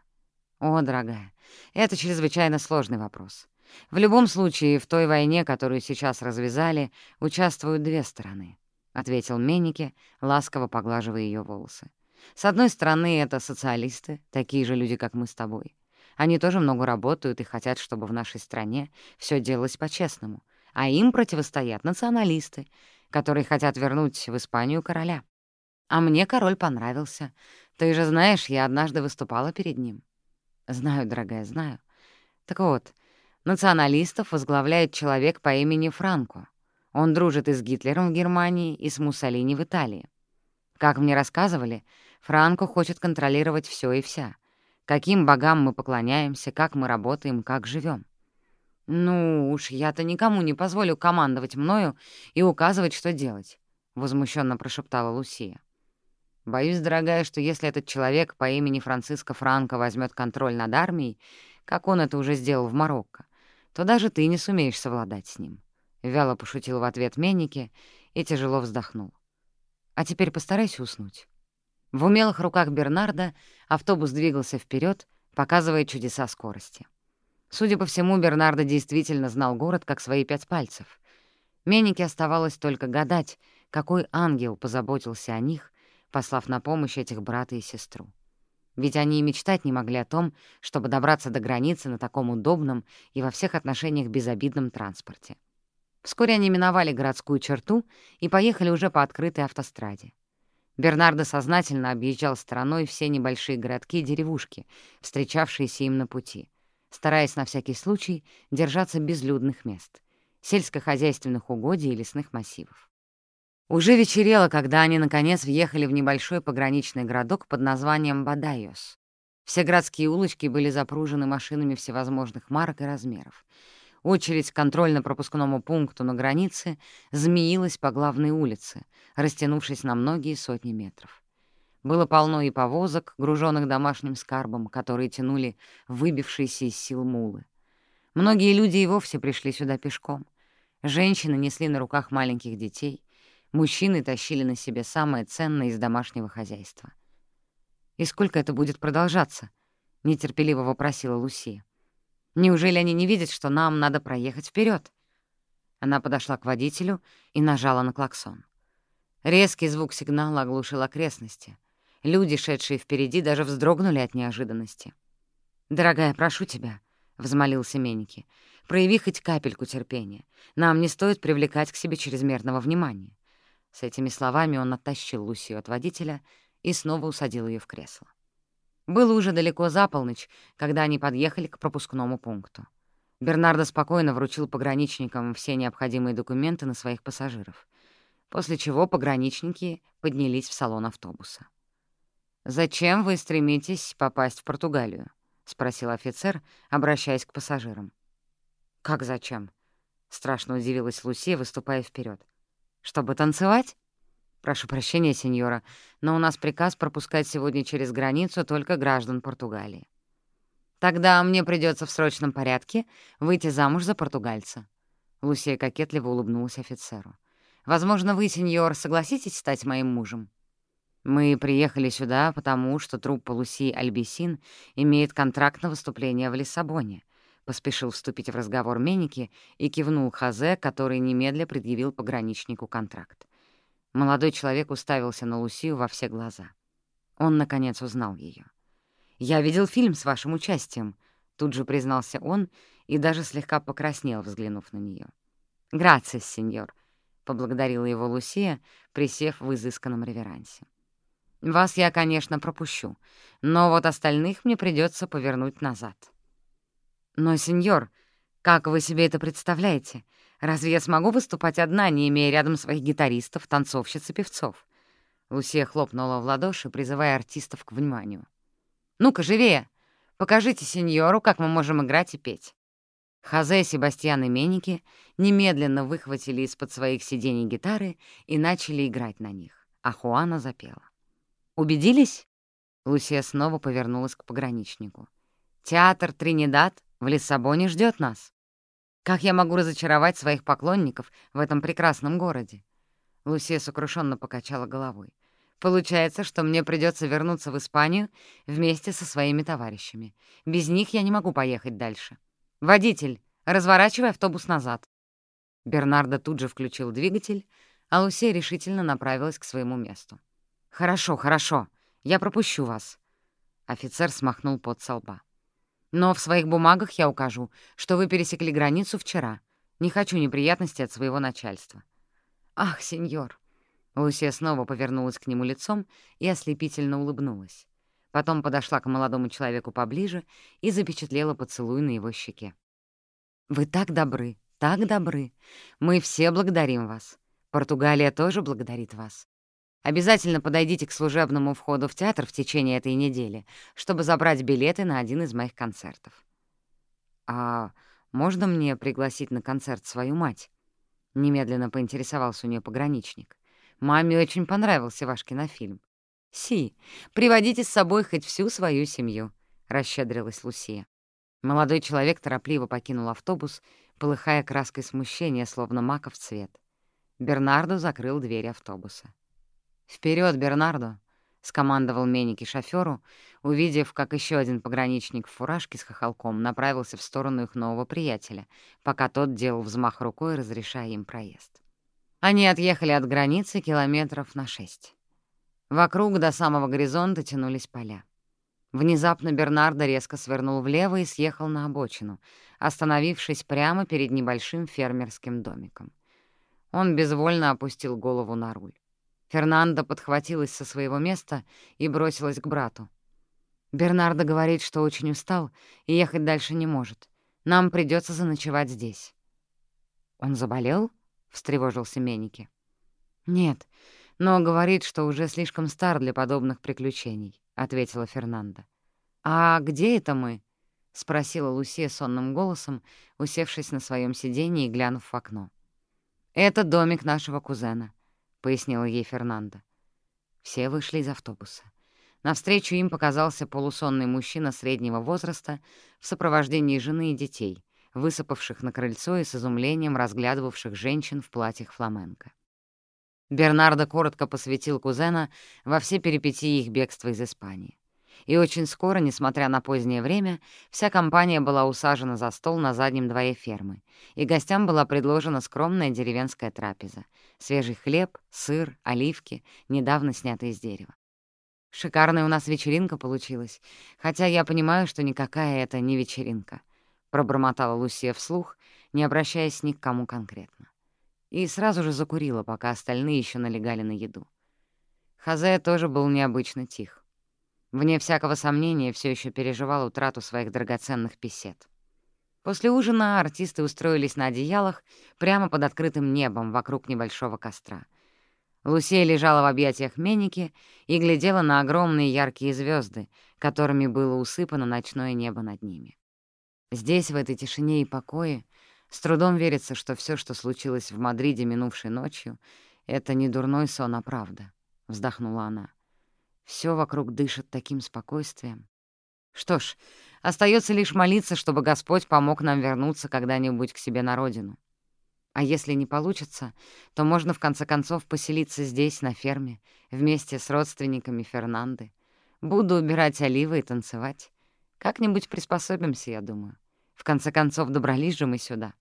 «О, дорогая, это чрезвычайно сложный вопрос. В любом случае, в той войне, которую сейчас развязали, участвуют две стороны», — ответил Меннике, ласково поглаживая ее волосы. «С одной стороны, это социалисты, такие же люди, как мы с тобой. Они тоже много работают и хотят, чтобы в нашей стране все делалось по-честному. А им противостоят националисты, которые хотят вернуть в Испанию короля. А мне король понравился. Ты же знаешь, я однажды выступала перед ним». «Знаю, дорогая, знаю. Так вот, Националистов возглавляет человек по имени Франко. Он дружит и с Гитлером в Германии, и с Муссолини в Италии. Как мне рассказывали, Франко хочет контролировать все и вся. Каким богам мы поклоняемся, как мы работаем, как живем. «Ну уж, я-то никому не позволю командовать мною и указывать, что делать», — возмущенно прошептала Лусия. «Боюсь, дорогая, что если этот человек по имени Франциско Франко возьмет контроль над армией, как он это уже сделал в Марокко, то даже ты не сумеешь совладать с ним. Вяло пошутил в ответ Меннике и тяжело вздохнул. А теперь постарайся уснуть. В умелых руках Бернарда автобус двигался вперед, показывая чудеса скорости. Судя по всему, Бернардо действительно знал город как свои пять пальцев. Меннике оставалось только гадать, какой ангел позаботился о них, послав на помощь этих брата и сестру ведь они и мечтать не могли о том, чтобы добраться до границы на таком удобном и во всех отношениях безобидном транспорте. Вскоре они миновали городскую черту и поехали уже по открытой автостраде. Бернардо сознательно объезжал стороной все небольшие городки и деревушки, встречавшиеся им на пути, стараясь на всякий случай держаться безлюдных мест, сельскохозяйственных угодий и лесных массивов. Уже вечерело, когда они, наконец, въехали в небольшой пограничный городок под названием Бадайос. Все городские улочки были запружены машинами всевозможных марок и размеров. Очередь к контрольно-пропускному пункту на границе змеилась по главной улице, растянувшись на многие сотни метров. Было полно и повозок, груженных домашним скарбом, которые тянули выбившиеся из сил мулы. Многие люди и вовсе пришли сюда пешком. Женщины несли на руках маленьких детей, Мужчины тащили на себе самое ценное из домашнего хозяйства. «И сколько это будет продолжаться?» — нетерпеливо вопросила Лусия. «Неужели они не видят, что нам надо проехать вперед? Она подошла к водителю и нажала на клаксон. Резкий звук сигнала оглушил окрестности. Люди, шедшие впереди, даже вздрогнули от неожиданности. «Дорогая, прошу тебя», — взмолился Меники, — «прояви хоть капельку терпения. Нам не стоит привлекать к себе чрезмерного внимания. С этими словами он оттащил Лусию от водителя и снова усадил ее в кресло. Было уже далеко за полночь, когда они подъехали к пропускному пункту. Бернардо спокойно вручил пограничникам все необходимые документы на своих пассажиров. после чего пограничники поднялись в салон автобуса. «Зачем вы стремитесь попасть в Португалию?» — спросил офицер, обращаясь к пассажирам. «Как зачем?» — страшно удивилась Лусия, выступая вперед. «Чтобы танцевать?» «Прошу прощения, сеньора, но у нас приказ пропускать сегодня через границу только граждан Португалии». «Тогда мне придется в срочном порядке выйти замуж за португальца». Лусия кокетливо улыбнулась офицеру. «Возможно, вы, сеньор, согласитесь стать моим мужем?» «Мы приехали сюда, потому что труппа Лусии Альбисин имеет контракт на выступление в Лиссабоне», поспешил вступить в разговор Меники и кивнул Хазе, который немедля предъявил пограничнику контракт. Молодой человек уставился на Лусию во все глаза. Он, наконец, узнал ее. «Я видел фильм с вашим участием», — тут же признался он и даже слегка покраснел, взглянув на нее. «Грациас, сеньор», — поблагодарила его Лусия, присев в изысканном реверансе. «Вас я, конечно, пропущу, но вот остальных мне придется повернуть назад». «Но, сеньор, как вы себе это представляете? Разве я смогу выступать одна, не имея рядом своих гитаристов, танцовщиц и певцов?» Лусия хлопнула в ладоши, призывая артистов к вниманию. «Ну-ка, живее! Покажите сеньору, как мы можем играть и петь». Хозе, Себастьян и Меники немедленно выхватили из-под своих сидений гитары и начали играть на них, а Хуана запела. «Убедились?» Лусия снова повернулась к пограничнику. «Театр Тринидад в Лиссабоне ждет нас. Как я могу разочаровать своих поклонников в этом прекрасном городе?» Лусия сокрушенно покачала головой. «Получается, что мне придется вернуться в Испанию вместе со своими товарищами. Без них я не могу поехать дальше. Водитель, разворачивай автобус назад». Бернардо тут же включил двигатель, а Лусия решительно направилась к своему месту. «Хорошо, хорошо, я пропущу вас». Офицер смахнул пот со лба. Но в своих бумагах я укажу, что вы пересекли границу вчера. Не хочу неприятностей от своего начальства». «Ах, сеньор!» Лусия снова повернулась к нему лицом и ослепительно улыбнулась. Потом подошла к молодому человеку поближе и запечатлела поцелуй на его щеке. «Вы так добры, так добры. Мы все благодарим вас. Португалия тоже благодарит вас. Обязательно подойдите к служебному входу в театр в течение этой недели, чтобы забрать билеты на один из моих концертов. «А можно мне пригласить на концерт свою мать?» Немедленно поинтересовался у нее пограничник. «Маме очень понравился ваш кинофильм». «Си, приводите с собой хоть всю свою семью», — расщедрилась Лусия. Молодой человек торопливо покинул автобус, полыхая краской смущения, словно маков цвет. Бернардо закрыл дверь автобуса. Вперед, Бернардо!» — скомандовал Меники шофёру, увидев, как еще один пограничник в фуражке с хохолком направился в сторону их нового приятеля, пока тот делал взмах рукой, разрешая им проезд. Они отъехали от границы километров на шесть. Вокруг до самого горизонта тянулись поля. Внезапно Бернардо резко свернул влево и съехал на обочину, остановившись прямо перед небольшим фермерским домиком. Он безвольно опустил голову на руль. Фернандо подхватилась со своего места и бросилась к брату. «Бернардо говорит, что очень устал и ехать дальше не может. Нам придется заночевать здесь». «Он заболел?» — встревожился Меники. «Нет, но говорит, что уже слишком стар для подобных приключений», — ответила Фернандо. «А где это мы?» — спросила Лусия сонным голосом, усевшись на своем сиденье и глянув в окно. «Это домик нашего кузена. — пояснила ей Фернандо. Все вышли из автобуса. Навстречу им показался полусонный мужчина среднего возраста в сопровождении жены и детей, высыпавших на крыльцо и с изумлением разглядывавших женщин в платьях фламенко. Бернардо коротко посвятил кузена во все перипетии их бегства из Испании. И очень скоро, несмотря на позднее время, вся компания была усажена за стол на заднем дворе фермы, и гостям была предложена скромная деревенская трапеза — свежий хлеб, сыр, оливки, недавно снятые из дерева. «Шикарная у нас вечеринка получилась, хотя я понимаю, что никакая это не вечеринка», — пробормотала Лусия вслух, не обращаясь ни к кому конкретно. И сразу же закурила, пока остальные еще налегали на еду. Хазая тоже был необычно тих. Вне всякого сомнения, все еще переживал утрату своих драгоценных песет. После ужина артисты устроились на одеялах прямо под открытым небом вокруг небольшого костра. Лусия лежала в объятиях Меники и глядела на огромные яркие звезды, которыми было усыпано ночное небо над ними. Здесь, в этой тишине и покое, с трудом верится, что все, что случилось в Мадриде минувшей ночью, — это не дурной сон, а правда, — вздохнула она. Все вокруг дышит таким спокойствием. Что ж, остается лишь молиться, чтобы Господь помог нам вернуться когда-нибудь к себе на родину. А если не получится, то можно в конце концов поселиться здесь, на ферме, вместе с родственниками Фернанды. Буду убирать оливы и танцевать. Как-нибудь приспособимся, я думаю. В конце концов, добрались же мы сюда.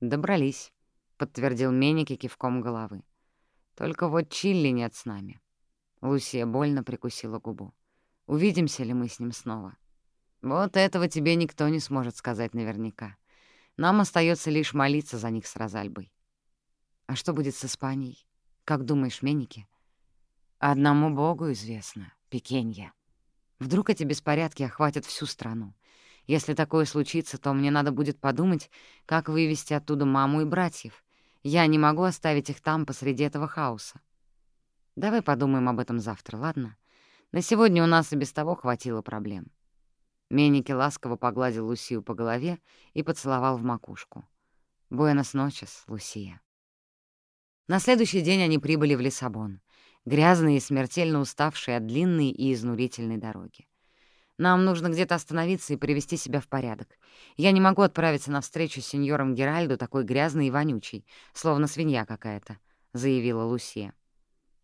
Добрались, — подтвердил Меники кивком головы. Только вот Чилли нет с нами. Лусия больно прикусила губу. Увидимся ли мы с ним снова? Вот этого тебе никто не сможет сказать наверняка. Нам остается лишь молиться за них с Розальбой. А что будет с Испанией? Как думаешь, Меники? Одному Богу известно, Пекенья. Вдруг эти беспорядки охватят всю страну. Если такое случится, то мне надо будет подумать, как вывести оттуда маму и братьев. Я не могу оставить их там посреди этого хаоса. Давай подумаем об этом завтра, ладно? На сегодня у нас и без того хватило проблем. Меники ласково погладил Лусию по голове и поцеловал в макушку. «Буэнос ночес, Лусия». На следующий день они прибыли в Лиссабон, грязные и смертельно уставшие от длинной и изнурительной дороги. Нам нужно где-то остановиться и привести себя в порядок. Я не могу отправиться на встречу с сеньором Геральдо такой грязный и вонючий, словно свинья какая-то», — заявила Лусия.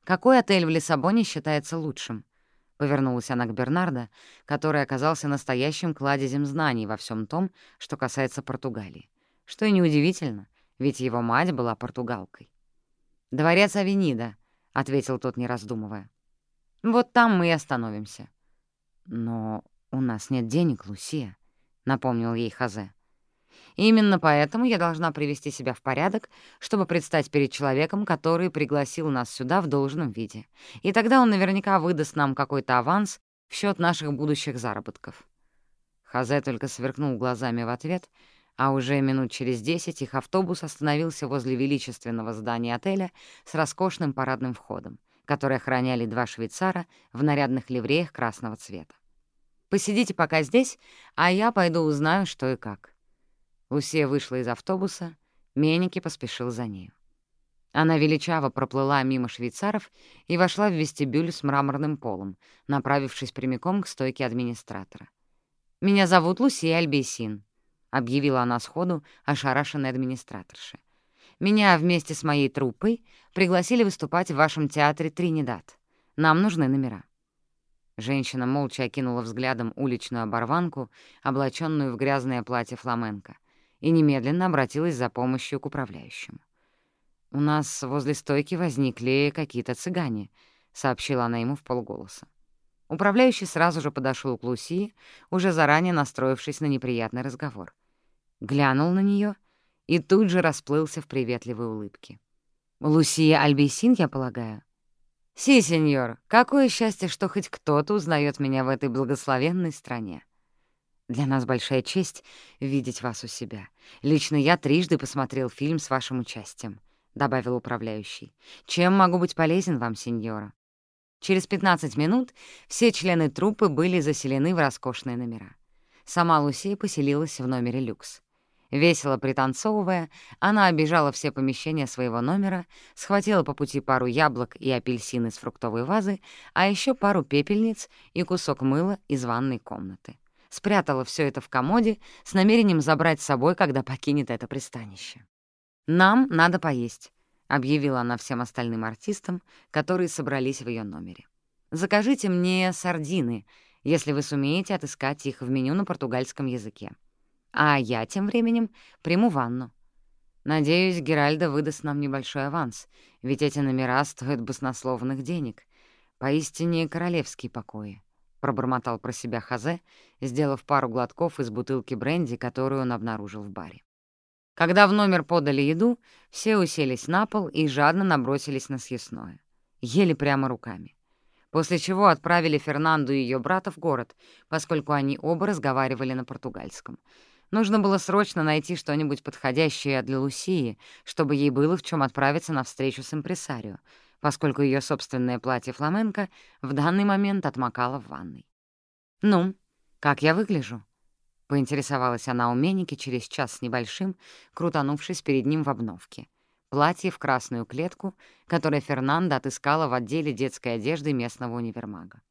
«Какой отель в Лиссабоне считается лучшим?» — повернулась она к Бернардо, который оказался настоящим кладезем знаний во всем том, что касается Португалии. Что и неудивительно, ведь его мать была португалкой. «Дворец Авенида», — ответил тот, не раздумывая. «Вот там мы и остановимся». «Но у нас нет денег, Лусия», — напомнил ей Хазе. «Именно поэтому я должна привести себя в порядок, чтобы предстать перед человеком, который пригласил нас сюда в должном виде. И тогда он наверняка выдаст нам какой-то аванс в счет наших будущих заработков». Хазе только сверкнул глазами в ответ, а уже минут через десять их автобус остановился возле величественного здания отеля с роскошным парадным входом которые охраняли два швейцара в нарядных ливреях красного цвета. «Посидите пока здесь, а я пойду узнаю, что и как». Лусия вышла из автобуса, Меники поспешил за нею. Она величаво проплыла мимо швейцаров и вошла в вестибюль с мраморным полом, направившись прямиком к стойке администратора. «Меня зовут Лусия Альбейсин», — объявила она сходу ошарашенной администраторше. Меня вместе с моей труппой пригласили выступать в вашем театре «Тринидад». Нам нужны номера». Женщина молча окинула взглядом уличную оборванку, облаченную в грязное платье фламенко, и немедленно обратилась за помощью к управляющему. «У нас возле стойки возникли какие-то цыгане», — сообщила она ему в полголоса. Управляющий сразу же подошел к Лусии, уже заранее настроившись на неприятный разговор. Глянул на нее и тут же расплылся в приветливой улыбке. «Лусия Альбейсин, я полагаю?» «Си, сеньор, какое счастье, что хоть кто-то узнает меня в этой благословенной стране. Для нас большая честь видеть вас у себя. Лично я трижды посмотрел фильм с вашим участием», — добавил управляющий. «Чем могу быть полезен вам, сеньора?» Через 15 минут все члены труппы были заселены в роскошные номера. Сама Лусия поселилась в номере люкс. Весело пританцовывая, она обижала все помещения своего номера, схватила по пути пару яблок и апельсин из фруктовой вазы, а еще пару пепельниц и кусок мыла из ванной комнаты. Спрятала все это в комоде с намерением забрать с собой, когда покинет это пристанище. «Нам надо поесть», — объявила она всем остальным артистам, которые собрались в ее номере. «Закажите мне сардины, если вы сумеете отыскать их в меню на португальском языке. А я тем временем приму ванну. Надеюсь, Геральда выдаст нам небольшой аванс, ведь эти номера стоят баснословных денег. Поистине королевские покои», — пробормотал про себя Хазе, сделав пару глотков из бутылки бренди, которую он обнаружил в баре. Когда в номер подали еду, все уселись на пол и жадно набросились на съестное. Ели прямо руками. После чего отправили Фернанду и ее брата в город, поскольку они оба разговаривали на португальском — Нужно было срочно найти что-нибудь подходящее для Лусии, чтобы ей было в чем отправиться на встречу с импресарио, поскольку ее собственное платье фламенко в данный момент отмокало в ванной. «Ну, как я выгляжу?» — поинтересовалась она у Меники через час с небольшим, крутанувшись перед ним в обновке. Платье в красную клетку, которое Фернандо отыскала в отделе детской одежды местного универмага.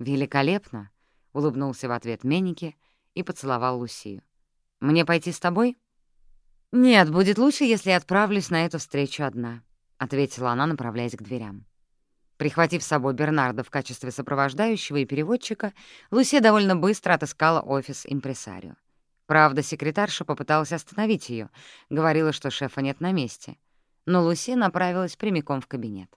«Великолепно!» — улыбнулся в ответ Меники и поцеловал Лусию. «Мне пойти с тобой?» «Нет, будет лучше, если я отправлюсь на эту встречу одна», — ответила она, направляясь к дверям. Прихватив с собой Бернарда в качестве сопровождающего и переводчика, Лусия довольно быстро отыскала офис импресарио. Правда, секретарша попыталась остановить ее, говорила, что шефа нет на месте. Но Лусия направилась прямиком в кабинет.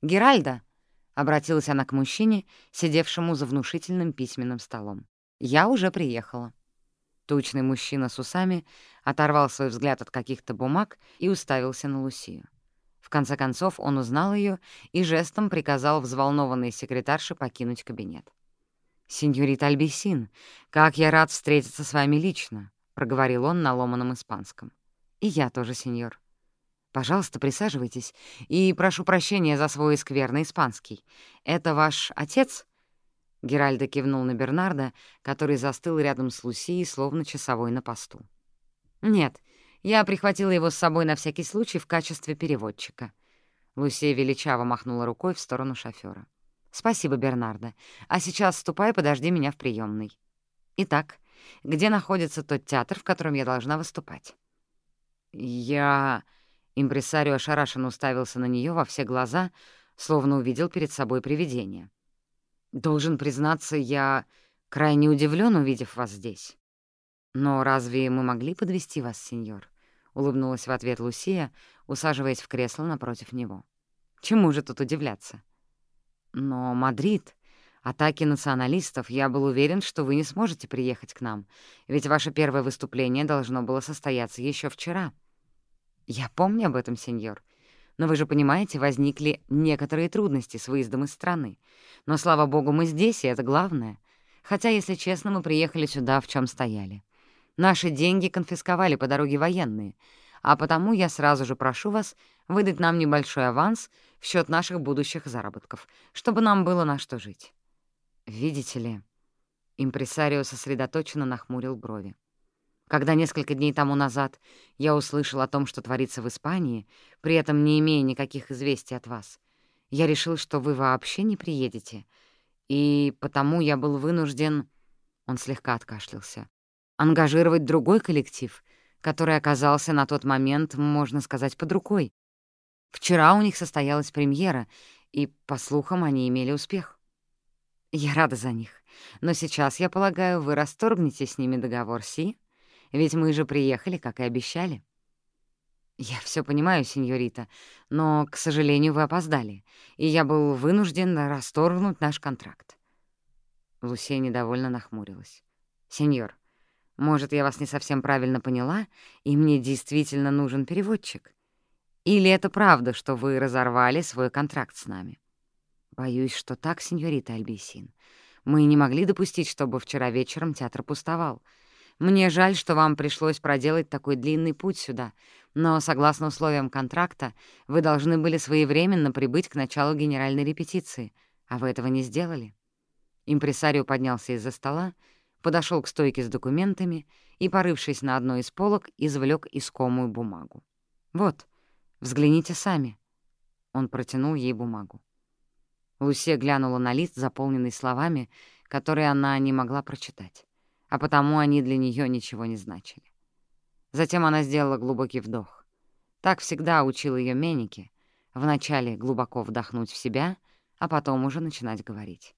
«Геральда!» — обратилась она к мужчине, сидевшему за внушительным письменным столом. «Я уже приехала». Тучный мужчина с усами оторвал свой взгляд от каких-то бумаг и уставился на Лусию. В конце концов он узнал ее и жестом приказал взволнованной секретарше покинуть кабинет. «Сеньорита Альбисин, как я рад встретиться с вами лично», — проговорил он на ломаном испанском. «И я тоже, сеньор. Пожалуйста, присаживайтесь, и прошу прощения за свой скверный испанский. Это ваш отец?» Геральдо кивнул на Бернарда, который застыл рядом с Лусией, словно часовой на посту. «Нет, я прихватила его с собой на всякий случай в качестве переводчика». Лусия величаво махнула рукой в сторону шофера. «Спасибо, Бернардо. А сейчас ступай, подожди меня в приемной. Итак, где находится тот театр, в котором я должна выступать?» «Я...» Импресарио ошарашенно уставился на нее во все глаза, словно увидел перед собой привидение. «Должен признаться, я крайне удивлен, увидев вас здесь. Но разве мы могли подвести вас, сеньор?» — улыбнулась в ответ Лусия, усаживаясь в кресло напротив него. «Чему же тут удивляться?» «Но Мадрид, атаки националистов, я был уверен, что вы не сможете приехать к нам, ведь ваше первое выступление должно было состояться еще вчера». «Я помню об этом, сеньор. Но вы же понимаете, возникли некоторые трудности с выездом из страны. Но, слава богу, мы здесь, и это главное. Хотя, если честно, мы приехали сюда, в чем стояли. Наши деньги конфисковали по дороге военные, а потому я сразу же прошу вас выдать нам небольшой аванс в счет наших будущих заработков, чтобы нам было на что жить. Видите ли, импресарио сосредоточенно нахмурил брови. Когда несколько дней тому назад я услышал о том, что творится в Испании, при этом не имея никаких известий от вас, я решил, что вы вообще не приедете, и потому я был вынужден...» Он слегка откашлялся. «Ангажировать другой коллектив, который оказался на тот момент, можно сказать, под рукой. Вчера у них состоялась премьера, и, по слухам, они имели успех. Я рада за них, но сейчас, я полагаю, вы расторгнете с ними договор, Си?» Ведь мы же приехали, как и обещали». «Я все понимаю, сеньорита, но, к сожалению, вы опоздали, и я был вынужден расторгнуть наш контракт». Лусия недовольно нахмурилась. «Сеньор, может, я вас не совсем правильно поняла, и мне действительно нужен переводчик? Или это правда, что вы разорвали свой контракт с нами?» «Боюсь, что так, сеньорита Альбисин. Мы не могли допустить, чтобы вчера вечером театр пустовал». Мне жаль, что вам пришлось проделать такой длинный путь сюда, но, согласно условиям контракта, вы должны были своевременно прибыть к началу генеральной репетиции, а вы этого не сделали». Импресарио поднялся из-за стола, подошел к стойке с документами и, порывшись на одной из полок, извлек искомую бумагу. «Вот, взгляните сами». Он протянул ей бумагу. Лусия глянула на лист, заполненный словами, которые она не могла прочитать а потому они для нее ничего не значили. Затем она сделала глубокий вдох. Так всегда учил ее Меники. Вначале глубоко вдохнуть в себя, а потом уже начинать говорить.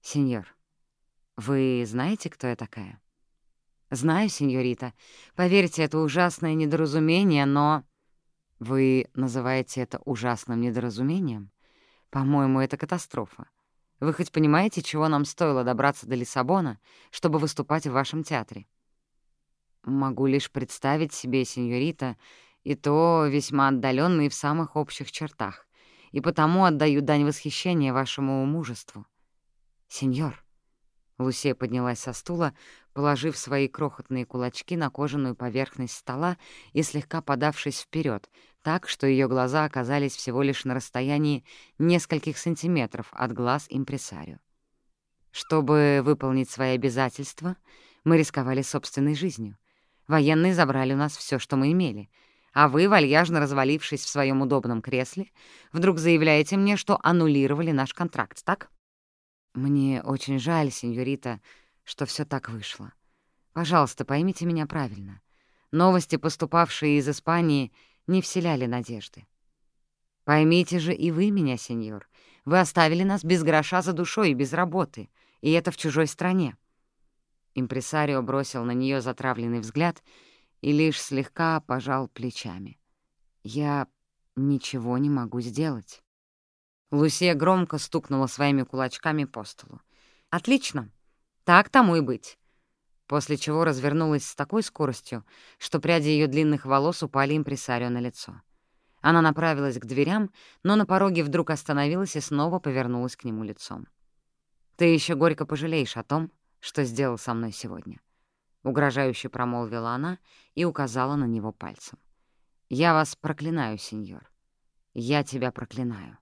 «Сеньор, вы знаете, кто я такая?» «Знаю, сеньорита. Поверьте, это ужасное недоразумение, но...» «Вы называете это ужасным недоразумением? По-моему, это катастрофа. Вы хоть понимаете, чего нам стоило добраться до Лиссабона, чтобы выступать в вашем театре? Могу лишь представить себе, сеньорита, и то весьма отдаленные в самых общих чертах, и потому отдаю дань восхищения вашему мужеству. Сеньор, Лусия поднялась со стула, положив свои крохотные кулачки на кожаную поверхность стола и слегка подавшись вперед, так, что ее глаза оказались всего лишь на расстоянии нескольких сантиметров от глаз импресарио. Чтобы выполнить свои обязательства, мы рисковали собственной жизнью. Военные забрали у нас все, что мы имели, а вы, вальяжно развалившись в своем удобном кресле, вдруг заявляете мне, что аннулировали наш контракт, так? Мне очень жаль, сеньорита, что все так вышло. Пожалуйста, поймите меня правильно. Новости, поступавшие из Испании, не вселяли надежды. Поймите же и вы меня, сеньор. Вы оставили нас без гроша за душой и без работы, и это в чужой стране. Импресарио бросил на нее затравленный взгляд и лишь слегка пожал плечами. «Я ничего не могу сделать». Лусия громко стукнула своими кулачками по столу. «Отлично. Так тому и быть после чего развернулась с такой скоростью, что пряди ее длинных волос упали импресарио на лицо. Она направилась к дверям, но на пороге вдруг остановилась и снова повернулась к нему лицом. «Ты еще горько пожалеешь о том, что сделал со мной сегодня», — угрожающе промолвила она и указала на него пальцем. «Я вас проклинаю, сеньор. Я тебя проклинаю».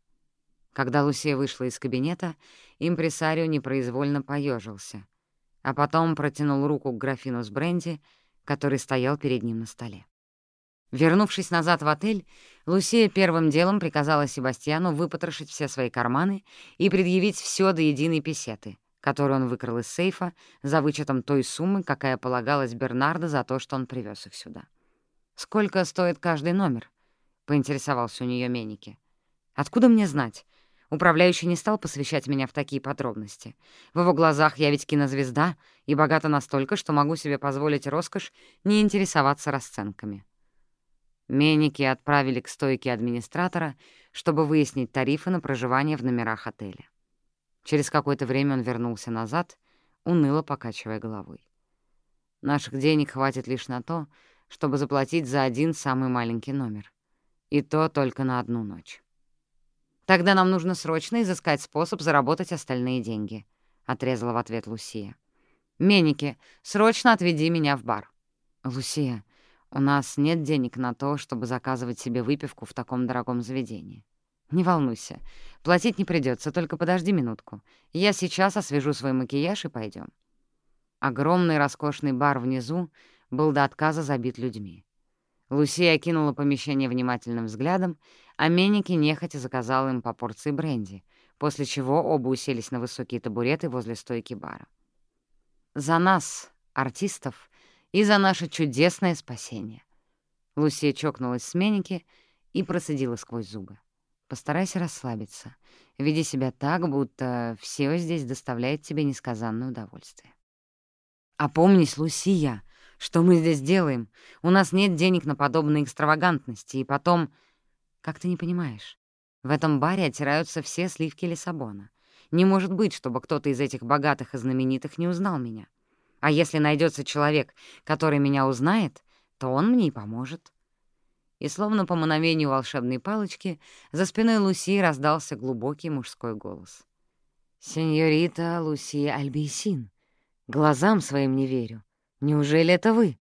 Когда Лусия вышла из кабинета, импресарио непроизвольно поежился, а потом протянул руку к графину с бренди, который стоял перед ним на столе. Вернувшись назад в отель, Лусия первым делом приказала Себастьяну выпотрошить все свои карманы и предъявить все до единой песеты, которую он выкрал из сейфа за вычетом той суммы, какая полагалась Бернардо за то, что он привез их сюда. «Сколько стоит каждый номер?» — поинтересовался у нее Меники. «Откуда мне знать? Управляющий не стал посвящать меня в такие подробности. В его глазах я ведь кинозвезда и богата настолько, что могу себе позволить роскошь не интересоваться расценками. Меники отправили к стойке администратора, чтобы выяснить тарифы на проживание в номерах отеля. Через какое-то время он вернулся назад, уныло покачивая головой. Наших денег хватит лишь на то, чтобы заплатить за один самый маленький номер. И то только на одну ночь. «Тогда нам нужно срочно изыскать способ заработать остальные деньги», — отрезала в ответ Лусия. «Меники, срочно отведи меня в бар». «Лусия, у нас нет денег на то, чтобы заказывать себе выпивку в таком дорогом заведении. Не волнуйся, платить не придется, только подожди минутку. Я сейчас освежу свой макияж и пойдем. Огромный роскошный бар внизу был до отказа забит людьми. Лусия окинула помещение внимательным взглядом, а Меники нехотя заказал им по порции бренди, после чего оба уселись на высокие табуреты возле стойки бара. «За нас, артистов, и за наше чудесное спасение!» Лусия чокнулась с Меники и процедила сквозь зубы. «Постарайся расслабиться. Веди себя так, будто все здесь доставляет тебе несказанное удовольствие». «Опомнись, Лусия!» Что мы здесь делаем? У нас нет денег на подобные экстравагантности, и потом... Как ты не понимаешь? В этом баре оттираются все сливки Лиссабона. Не может быть, чтобы кто-то из этих богатых и знаменитых не узнал меня. А если найдется человек, который меня узнает, то он мне и поможет. И словно по мановению волшебной палочки за спиной Луси раздался глубокий мужской голос. «Сеньорита Лусия Альбейсин, глазам своим не верю. Неужели это вы?»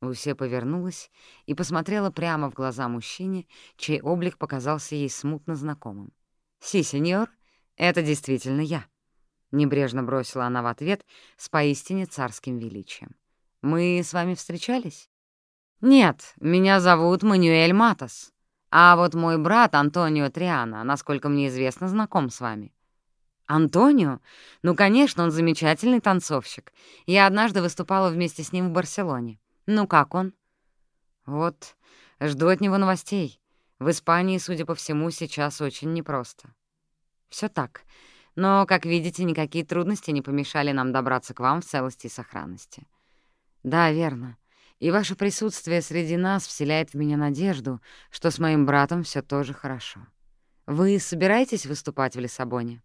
Луся повернулась и посмотрела прямо в глаза мужчине, чей облик показался ей смутно знакомым. «Си, сеньор, это действительно я», — небрежно бросила она в ответ с поистине царским величием. «Мы с вами встречались?» «Нет, меня зовут Манюэль Матос, а вот мой брат Антонио Триана, насколько мне известно, знаком с вами. Антонио? Ну, конечно, он замечательный танцовщик. Я однажды выступала вместе с ним в Барселоне. Ну, как он? Вот, жду от него новостей. В Испании, судя по всему, сейчас очень непросто. Все так. Но, как видите, никакие трудности не помешали нам добраться к вам в целости и сохранности. Да, верно. И ваше присутствие среди нас вселяет в меня надежду, что с моим братом все тоже хорошо. Вы собираетесь выступать в Лиссабоне?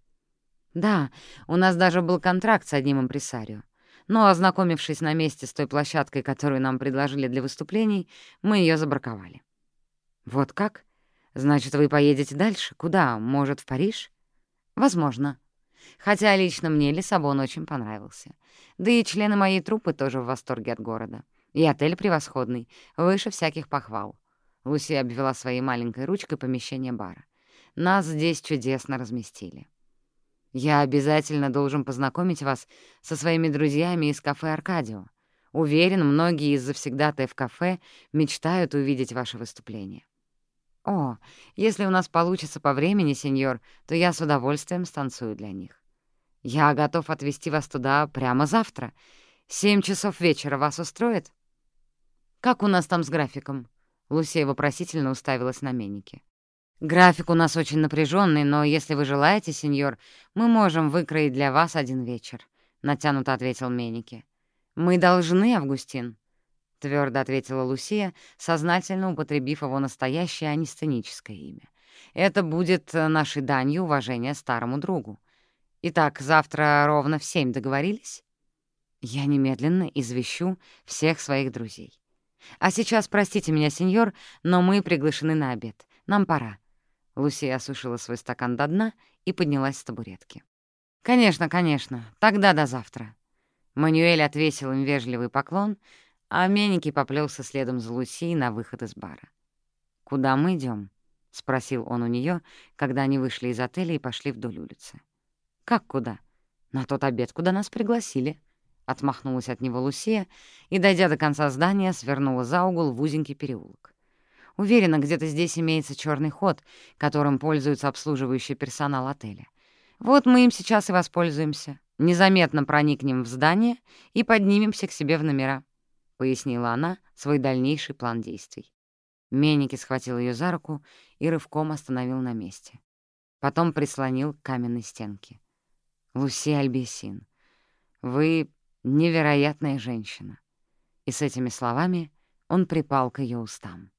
«Да, у нас даже был контракт с одним импресарио. Но, ознакомившись на месте с той площадкой, которую нам предложили для выступлений, мы ее забраковали». «Вот как? Значит, вы поедете дальше? Куда? Может, в Париж?» «Возможно. Хотя лично мне Лиссабон очень понравился. Да и члены моей труппы тоже в восторге от города. И отель превосходный, выше всяких похвал. Луси обвела своей маленькой ручкой помещение бара. «Нас здесь чудесно разместили. Я обязательно должен познакомить вас со своими друзьями из кафе «Аркадио». Уверен, многие из завсегдатаев кафе мечтают увидеть ваше выступление. О, если у нас получится по времени, сеньор, то я с удовольствием станцую для них. Я готов отвезти вас туда прямо завтра. Семь часов вечера вас устроит? Как у нас там с графиком? Лусия вопросительно уставилась на Меннике. «График у нас очень напряженный, но если вы желаете, сеньор, мы можем выкроить для вас один вечер», — натянуто ответил Меннике. «Мы должны, Августин», — твердо ответила Лусия, сознательно употребив его настоящее, а не сценическое имя. «Это будет нашей данью уважения старому другу. Итак, завтра ровно в семь договорились?» «Я немедленно извещу всех своих друзей. А сейчас, простите меня, сеньор, но мы приглашены на обед. Нам пора». Лусия осушила свой стакан до дна и поднялась с табуретки. «Конечно, конечно. Тогда до завтра». Мануэль отвесил им вежливый поклон, а Меники поплелся следом за Лусией на выход из бара. «Куда мы идем? спросил он у нее, когда они вышли из отеля и пошли вдоль улицы. «Как куда? На тот обед, куда нас пригласили». Отмахнулась от него Лусия и, дойдя до конца здания, свернула за угол в узенький переулок. Уверена, где-то здесь имеется черный ход, которым пользуется обслуживающий персонал отеля. Вот мы им сейчас и воспользуемся. Незаметно проникнем в здание и поднимемся к себе в номера», — пояснила она свой дальнейший план действий. Меники схватил ее за руку и рывком остановил на месте. Потом прислонил к каменной стенке. «Луси Альбесин, вы невероятная женщина». И с этими словами он припал к ее устам.